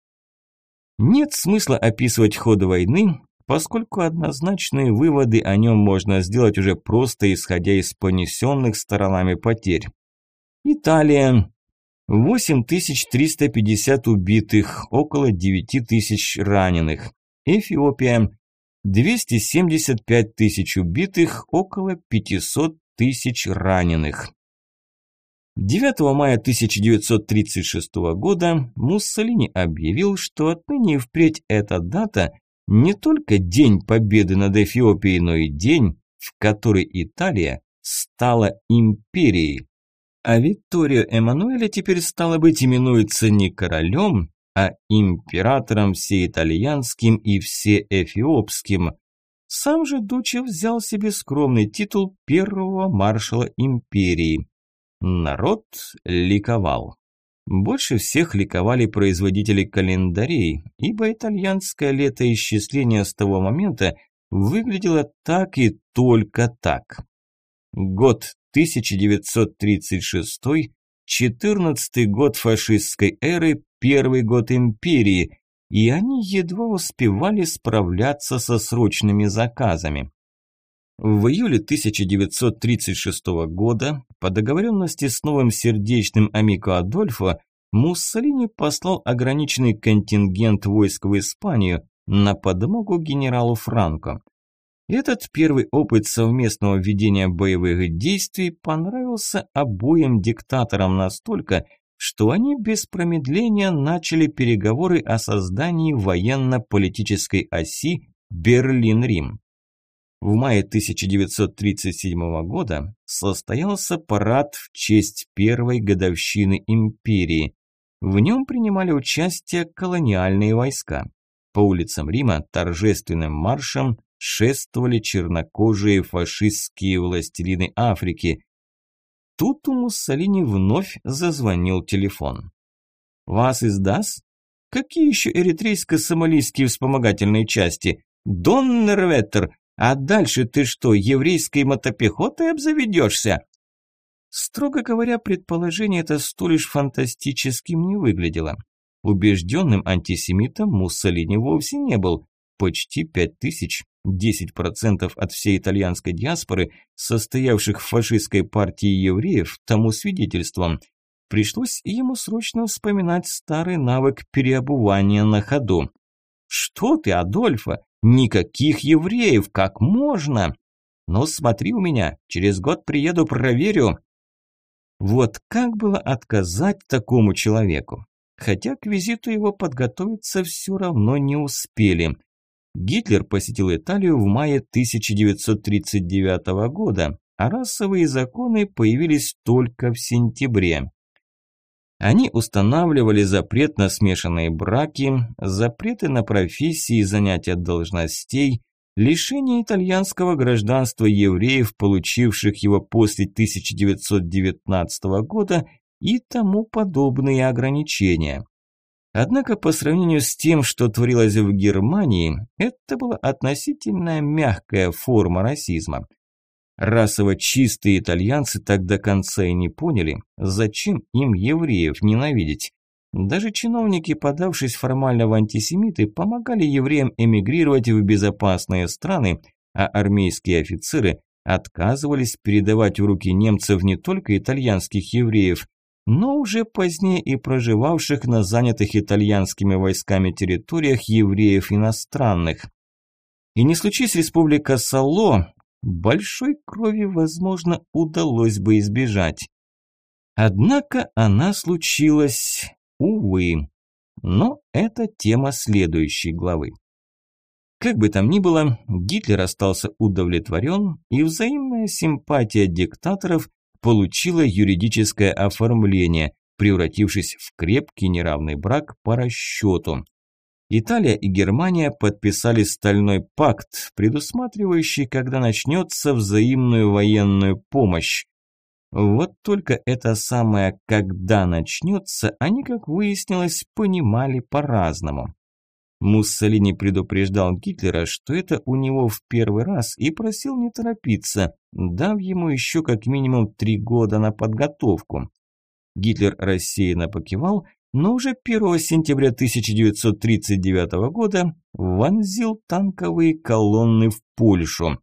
Нет смысла описывать ход войны, поскольку однозначные выводы о нем можно сделать уже просто исходя из понесенных сторонами потерь. Италия. 8350 убитых, около 9000 раненых. Эфиопия. 275 тысяч убитых, около 500 тысяч раненых. 9 мая 1936 года Муссолини объявил, что отныне и впредь эта дата не только День Победы над Эфиопией, но и день, в который Италия стала империей. А Викторио Эммануэля теперь стало быть именуется не королем, а императором всеитальянским и всеэфиопским. Сам же Дуче взял себе скромный титул первого маршала империи. Народ ликовал. Больше всех ликовали производители календарей, ибо итальянское летоисчисление с того момента выглядело так и только так. Год 1936, 14 год фашистской эры, первый год империи, и они едва успевали справляться со срочными заказами. В июле 1936 года по договоренности с новым сердечным Амико Адольфо Муссолини послал ограниченный контингент войск в Испанию на подмогу генералу Франко. Этот первый опыт совместного ведения боевых действий понравился обоим диктаторам настолько, что они без промедления начали переговоры о создании военно-политической оси Берлин-Рим. В мае 1937 года состоялся парад в честь первой годовщины империи. В нем принимали участие колониальные войска. По улицам Рима торжественным маршем шествовали чернокожие фашистские властелины Африки. Тут у Муссолини вновь зазвонил телефон. «Вас издаст? Какие еще эритрейско-сомалийские вспомогательные части? Доннерветтер, а дальше ты что, еврейской мотопехотой обзаведешься?» Строго говоря, предположение это столь лишь фантастическим не выглядело. Убежденным антисемитом Муссолини вовсе не был. Почти пять тысяч, 10% от всей итальянской диаспоры, состоявших в фашистской партии евреев, тому свидетельством. Пришлось ему срочно вспоминать старый навык переобувания на ходу. «Что ты, Адольфа? Никаких евреев, как можно?» «Ну смотри у меня, через год приеду, проверю». Вот как было отказать такому человеку? Хотя к визиту его подготовиться все равно не успели. Гитлер посетил Италию в мае 1939 года, а расовые законы появились только в сентябре. Они устанавливали запрет на смешанные браки, запреты на профессии и занятия должностей, лишение итальянского гражданства евреев, получивших его после 1919 года и тому подобные ограничения. Однако по сравнению с тем, что творилось в Германии, это была относительно мягкая форма расизма. Расово чистые итальянцы так до конца и не поняли, зачем им евреев ненавидеть. Даже чиновники, подавшись формально в антисемиты, помогали евреям эмигрировать в безопасные страны, а армейские офицеры отказывались передавать в руки немцев не только итальянских евреев, но уже позднее и проживавших на занятых итальянскими войсками территориях евреев иностранных. И не случись республика Сало, большой крови, возможно, удалось бы избежать. Однако она случилась, увы. Но это тема следующей главы. Как бы там ни было, Гитлер остался удовлетворен, и взаимная симпатия диктаторов получила юридическое оформление, превратившись в крепкий неравный брак по расчету. Италия и Германия подписали стальной пакт, предусматривающий, когда начнется взаимную военную помощь. Вот только это самое «когда начнется» они, как выяснилось, понимали по-разному. Муссолини предупреждал Гитлера, что это у него в первый раз и просил не торопиться, дав ему еще как минимум три года на подготовку. Гитлер рассеянно покивал, но уже 1 сентября 1939 года вонзил танковые колонны в Польшу.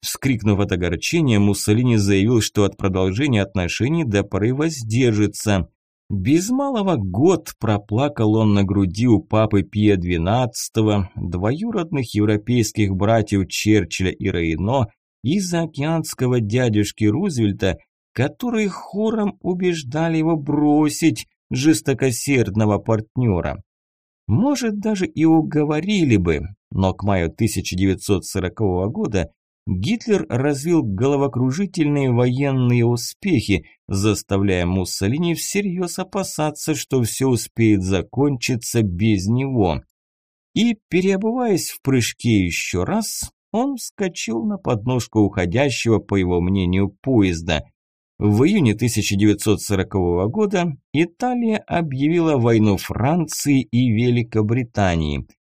Вскрикнув от огорчения, Муссолини заявил, что от продолжения отношений до поры воздержится. Без малого год проплакал он на груди у папы Пия XII, двоюродных европейских братьев Черчилля и Рейно и заокеанского дядюшки Рузвельта, которые хором убеждали его бросить жестокосердного партнера. Может, даже и уговорили бы, но к маю 1940 года Гитлер развил головокружительные военные успехи, заставляя Муссолини всерьез опасаться, что все успеет закончиться без него. И, переобуваясь в прыжке еще раз, он вскочил на подножку уходящего, по его мнению, поезда. В июне 1940 года Италия объявила войну Франции и Великобритании –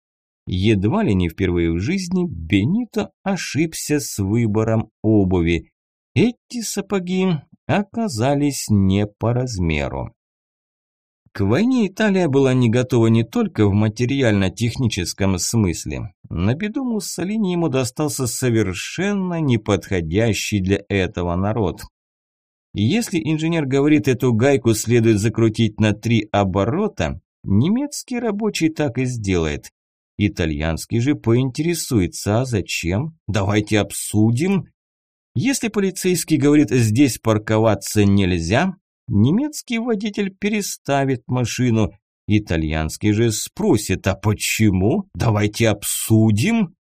Едва ли не впервые в жизни Бенито ошибся с выбором обуви. Эти сапоги оказались не по размеру. К войне Италия была не готова не только в материально-техническом смысле. На беду Муссолини ему достался совершенно неподходящий для этого народ. Если инженер говорит, эту гайку следует закрутить на три оборота, немецкий рабочий так и сделает. Итальянский же поинтересуется, а зачем? Давайте обсудим. Если полицейский говорит, здесь парковаться нельзя, немецкий водитель переставит машину. Итальянский же спросит, а почему? Давайте обсудим.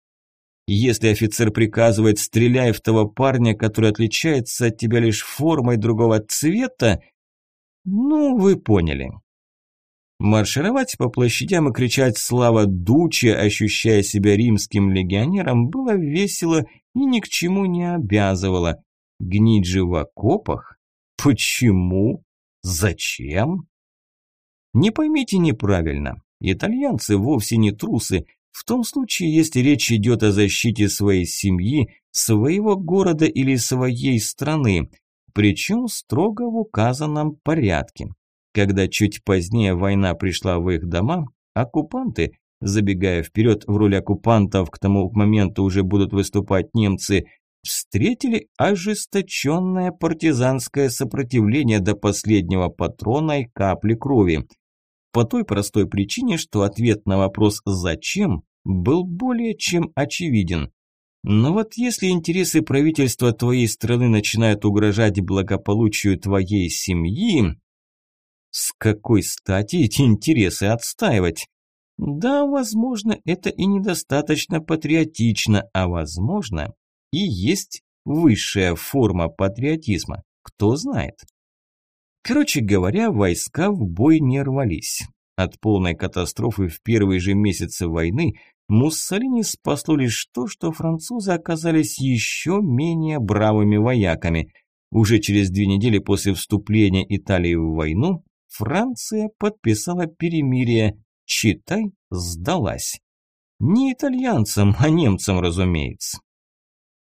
Если офицер приказывает, стреляй в того парня, который отличается от тебя лишь формой другого цвета, ну, вы поняли. Маршировать по площадям и кричать «Слава Дуче!», ощущая себя римским легионером, было весело и ни к чему не обязывало. Гнить же в окопах? Почему? Зачем? Не поймите неправильно. Итальянцы вовсе не трусы. В том случае, если речь идет о защите своей семьи, своего города или своей страны, причем строго в указанном порядке. Когда чуть позднее война пришла в их дома, оккупанты, забегая вперед в роли оккупантов, к тому моменту уже будут выступать немцы, встретили ожесточенное партизанское сопротивление до последнего патрона и капли крови. По той простой причине, что ответ на вопрос «зачем?» был более чем очевиден. Но вот если интересы правительства твоей страны начинают угрожать благополучию твоей семьи, с какой стати эти интересы отстаивать? Да, возможно, это и недостаточно патриотично, а возможно, и есть высшая форма патриотизма. Кто знает? Короче говоря, войска в бой не рвались. От полной катастрофы в первые же месяцы войны Муссолини спасло лишь то, что французы оказались еще менее бравыми вояками. Уже через две недели после вступления Италии в войну Франция подписала перемирие, читай, сдалась. Не итальянцам, а немцам, разумеется.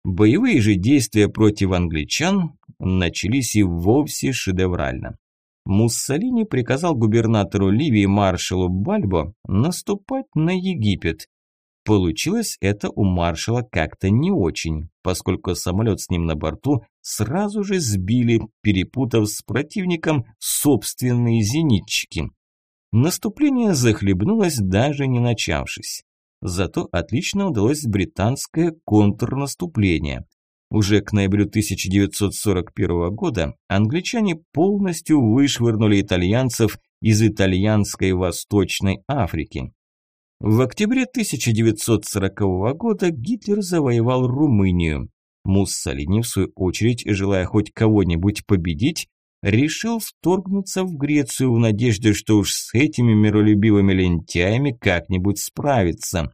Боевые же действия против англичан начались и вовсе шедеврально. Муссолини приказал губернатору Ливии маршалу Бальбо наступать на Египет, Получилось это у маршала как-то не очень, поскольку самолет с ним на борту сразу же сбили, перепутав с противником собственные зенитчики. Наступление захлебнулось, даже не начавшись. Зато отлично удалось британское контрнаступление. Уже к ноябрю 1941 года англичане полностью вышвырнули итальянцев из итальянской Восточной Африки. В октябре 1940 года Гитлер завоевал Румынию. Муссолини, в свою очередь, желая хоть кого-нибудь победить, решил вторгнуться в Грецию в надежде, что уж с этими миролюбивыми лентяями как-нибудь справиться.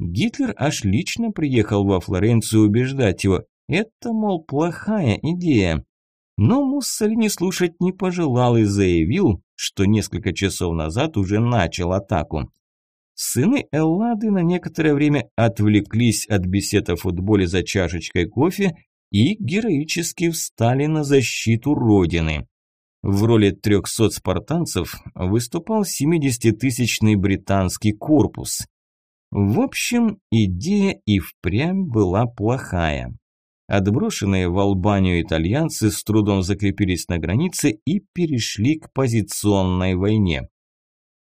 Гитлер аж лично приехал во Флоренцию убеждать его, это, мол, плохая идея. Но Муссолини слушать не пожелал и заявил, что несколько часов назад уже начал атаку. Сыны Эллады на некоторое время отвлеклись от бесед о футболе за чашечкой кофе и героически встали на защиту Родины. В роли 300 спартанцев выступал 70-тысячный британский корпус. В общем, идея и впрямь была плохая. Отброшенные в Албанию итальянцы с трудом закрепились на границе и перешли к позиционной войне.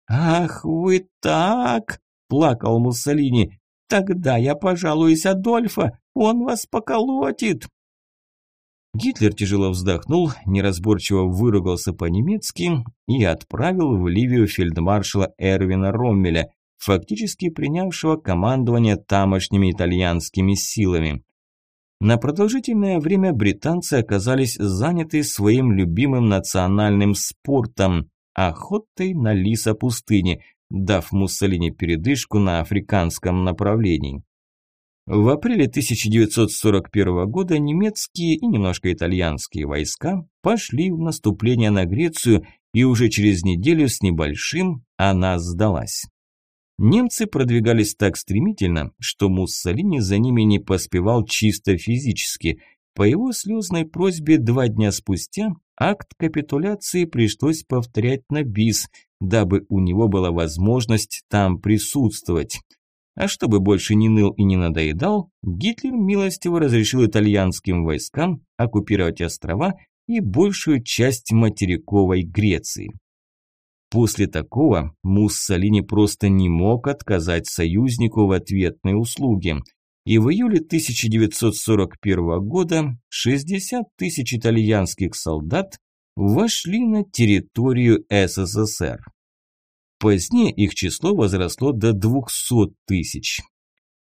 «Ах, вы так!» – плакал Муссолини. «Тогда я пожалуюсь Адольфа, он вас поколотит!» Гитлер тяжело вздохнул, неразборчиво выругался по-немецки и отправил в Ливию фельдмаршала Эрвина Роммеля, фактически принявшего командование тамошними итальянскими силами. На продолжительное время британцы оказались заняты своим любимым национальным спортом охотой на лиса пустыни, дав Муссолини передышку на африканском направлении. В апреле 1941 года немецкие и немножко итальянские войска пошли в наступление на Грецию, и уже через неделю с небольшим она сдалась. Немцы продвигались так стремительно, что Муссолини за ними не поспевал чисто физически – по его слезной просьбе два дня спустя акт капитуляции пришлось повторять на бис, дабы у него была возможность там присутствовать. А чтобы больше не ныл и не надоедал, Гитлер милостиво разрешил итальянским войскам оккупировать острова и большую часть материковой Греции. После такого Муссолини просто не мог отказать союзнику в ответной услуге – и в июле 1941 года 60 тысяч итальянских солдат вошли на территорию СССР. Позднее их число возросло до 200 тысяч.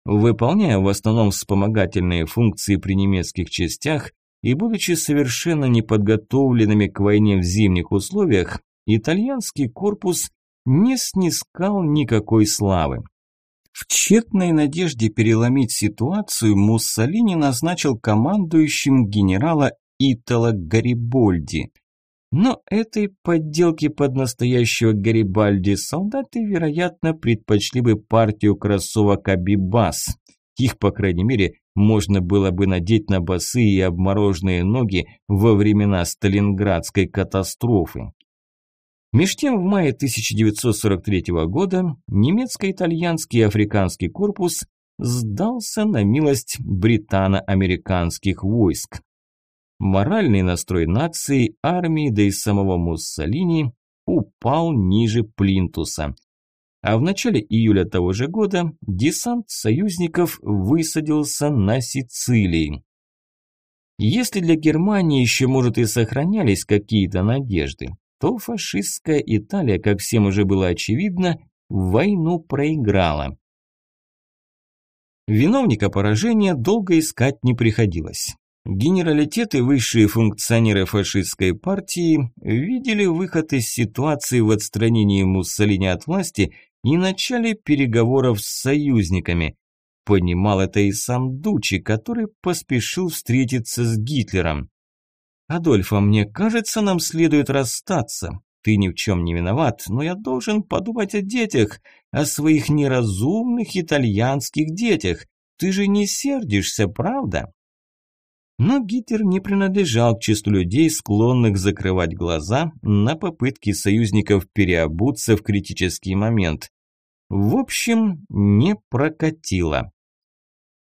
Выполняя в основном вспомогательные функции при немецких частях и будучи совершенно неподготовленными к войне в зимних условиях, итальянский корпус не снискал никакой славы. В тщетной надежде переломить ситуацию Муссолини назначил командующим генерала Итала Гарибольди. Но этой подделки под настоящего Гарибальди солдаты, вероятно, предпочли бы партию кроссовок Абибас. Их, по крайней мере, можно было бы надеть на босые и обмороженные ноги во времена Сталинградской катастрофы. Меж тем, в мае 1943 года немецко-итальянский африканский корпус сдался на милость британо-американских войск. Моральный настрой нации, армии, да и самого Муссолини упал ниже плинтуса. А в начале июля того же года десант союзников высадился на Сицилии. Если для Германии еще, может, и сохранялись какие-то надежды, то фашистская Италия, как всем уже было очевидно, войну проиграла. Виновника поражения долго искать не приходилось. Генералитеты, высшие функционеры фашистской партии видели выход из ситуации в отстранении Муссолини от власти и начале переговоров с союзниками. Понимал это и сам Дучи, который поспешил встретиться с Гитлером. «Адольфа, мне кажется, нам следует расстаться. Ты ни в чем не виноват, но я должен подумать о детях, о своих неразумных итальянских детях. Ты же не сердишься, правда?» Но Гитлер не принадлежал к числу людей, склонных закрывать глаза на попытки союзников переобуться в критический момент. В общем, не прокатило.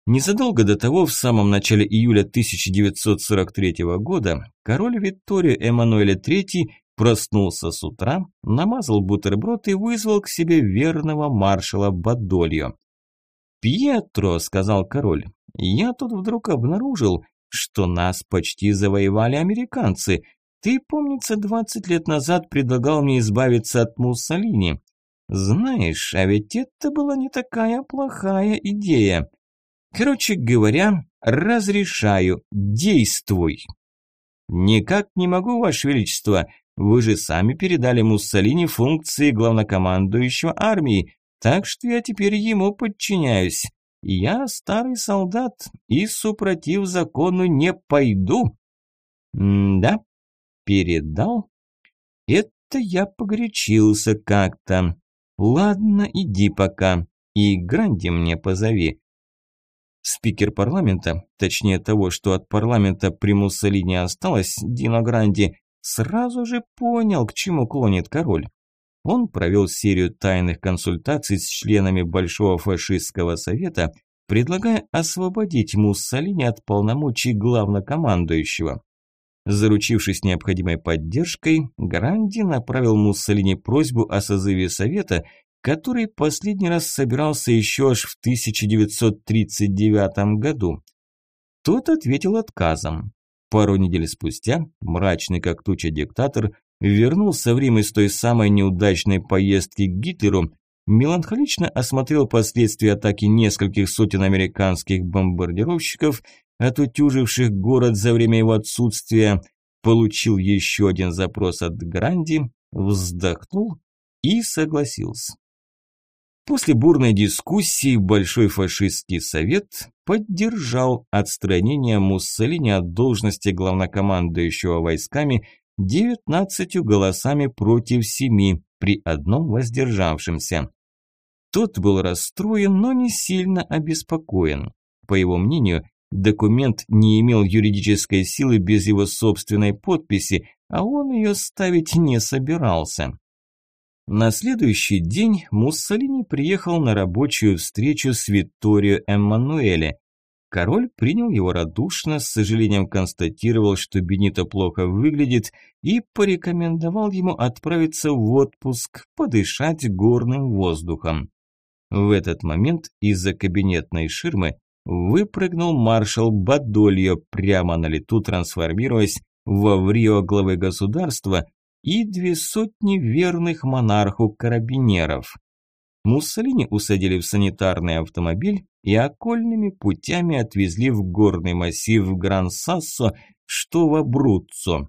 Незадолго до того, в самом начале июля 1943 года, король Виктория Эммануэля III проснулся с утра, намазал бутерброд и вызвал к себе верного маршала Бадольо. «Пьетро», – сказал король, – «я тут вдруг обнаружил, что нас почти завоевали американцы. Ты, помнится, 20 лет назад предлагал мне избавиться от Муссолини. Знаешь, а ведь это была не такая плохая идея. Короче говоря, разрешаю, действуй. Никак не могу, Ваше Величество. Вы же сами передали Муссолини функции главнокомандующего армии, так что я теперь ему подчиняюсь. Я старый солдат и супротив закону не пойду. Да, передал? Это я погорячился как-то. Ладно, иди пока. И Гранди мне позови. Спикер парламента, точнее того, что от парламента при Муссолини осталось, Дино Гранди, сразу же понял, к чему клонит король. Он провел серию тайных консультаций с членами Большого фашистского совета, предлагая освободить Муссолини от полномочий главнокомандующего. Заручившись необходимой поддержкой, Гранди направил Муссолини просьбу о созыве совета, который последний раз собирался еще аж в 1939 году. Тот ответил отказом. Пару недель спустя мрачный как туча диктатор вернулся в Рим из той самой неудачной поездки к Гитлеру, меланхолично осмотрел последствия атаки нескольких сотен американских бомбардировщиков, отутюживших город за время его отсутствия, получил еще один запрос от Гранди, вздохнул и согласился. После бурной дискуссии Большой фашистский совет поддержал отстранение Муссолини от должности главнокомандующего войсками 19 голосами против семи при одном воздержавшемся. Тот был расстроен, но не сильно обеспокоен. По его мнению, документ не имел юридической силы без его собственной подписи, а он ее ставить не собирался. На следующий день Муссолини приехал на рабочую встречу с Витторио Эммануэле. Король принял его радушно, с сожалением констатировал, что Бенито плохо выглядит, и порекомендовал ему отправиться в отпуск, подышать горным воздухом. В этот момент из-за кабинетной ширмы выпрыгнул маршал Бадольо, прямо на лету трансформируясь в Аврио главы государства и две сотни верных монарху карабинеров. Муссолини усадили в санитарный автомобиль и окольными путями отвезли в горный массив Гран-Сассо, что в Абруццо.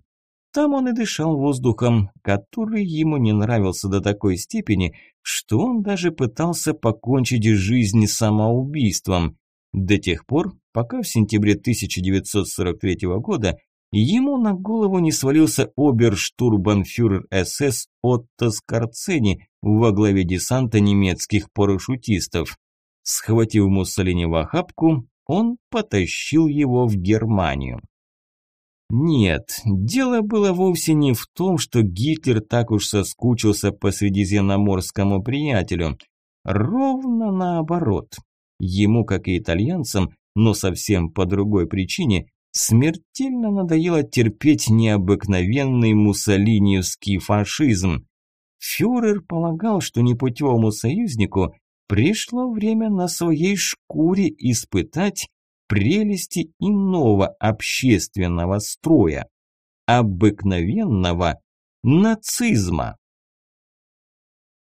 Там он и дышал воздухом, который ему не нравился до такой степени, что он даже пытался покончить жизнь самоубийством. До тех пор, пока в сентябре 1943 года ему на голову не свалился оберштурбанфюрер СС Отто Скорцени во главе десанта немецких парашютистов. Схватив Муссолини в охапку, он потащил его в Германию. Нет, дело было вовсе не в том, что Гитлер так уж соскучился по средиземноморскому приятелю. Ровно наоборот. Ему, как и итальянцам, но совсем по другой причине, смертельно надоело терпеть необыкновенный муссолиниевский фашизм. Фюрер полагал, что непутевому союзнику пришло время на своей шкуре испытать прелести иного общественного строя, обыкновенного нацизма.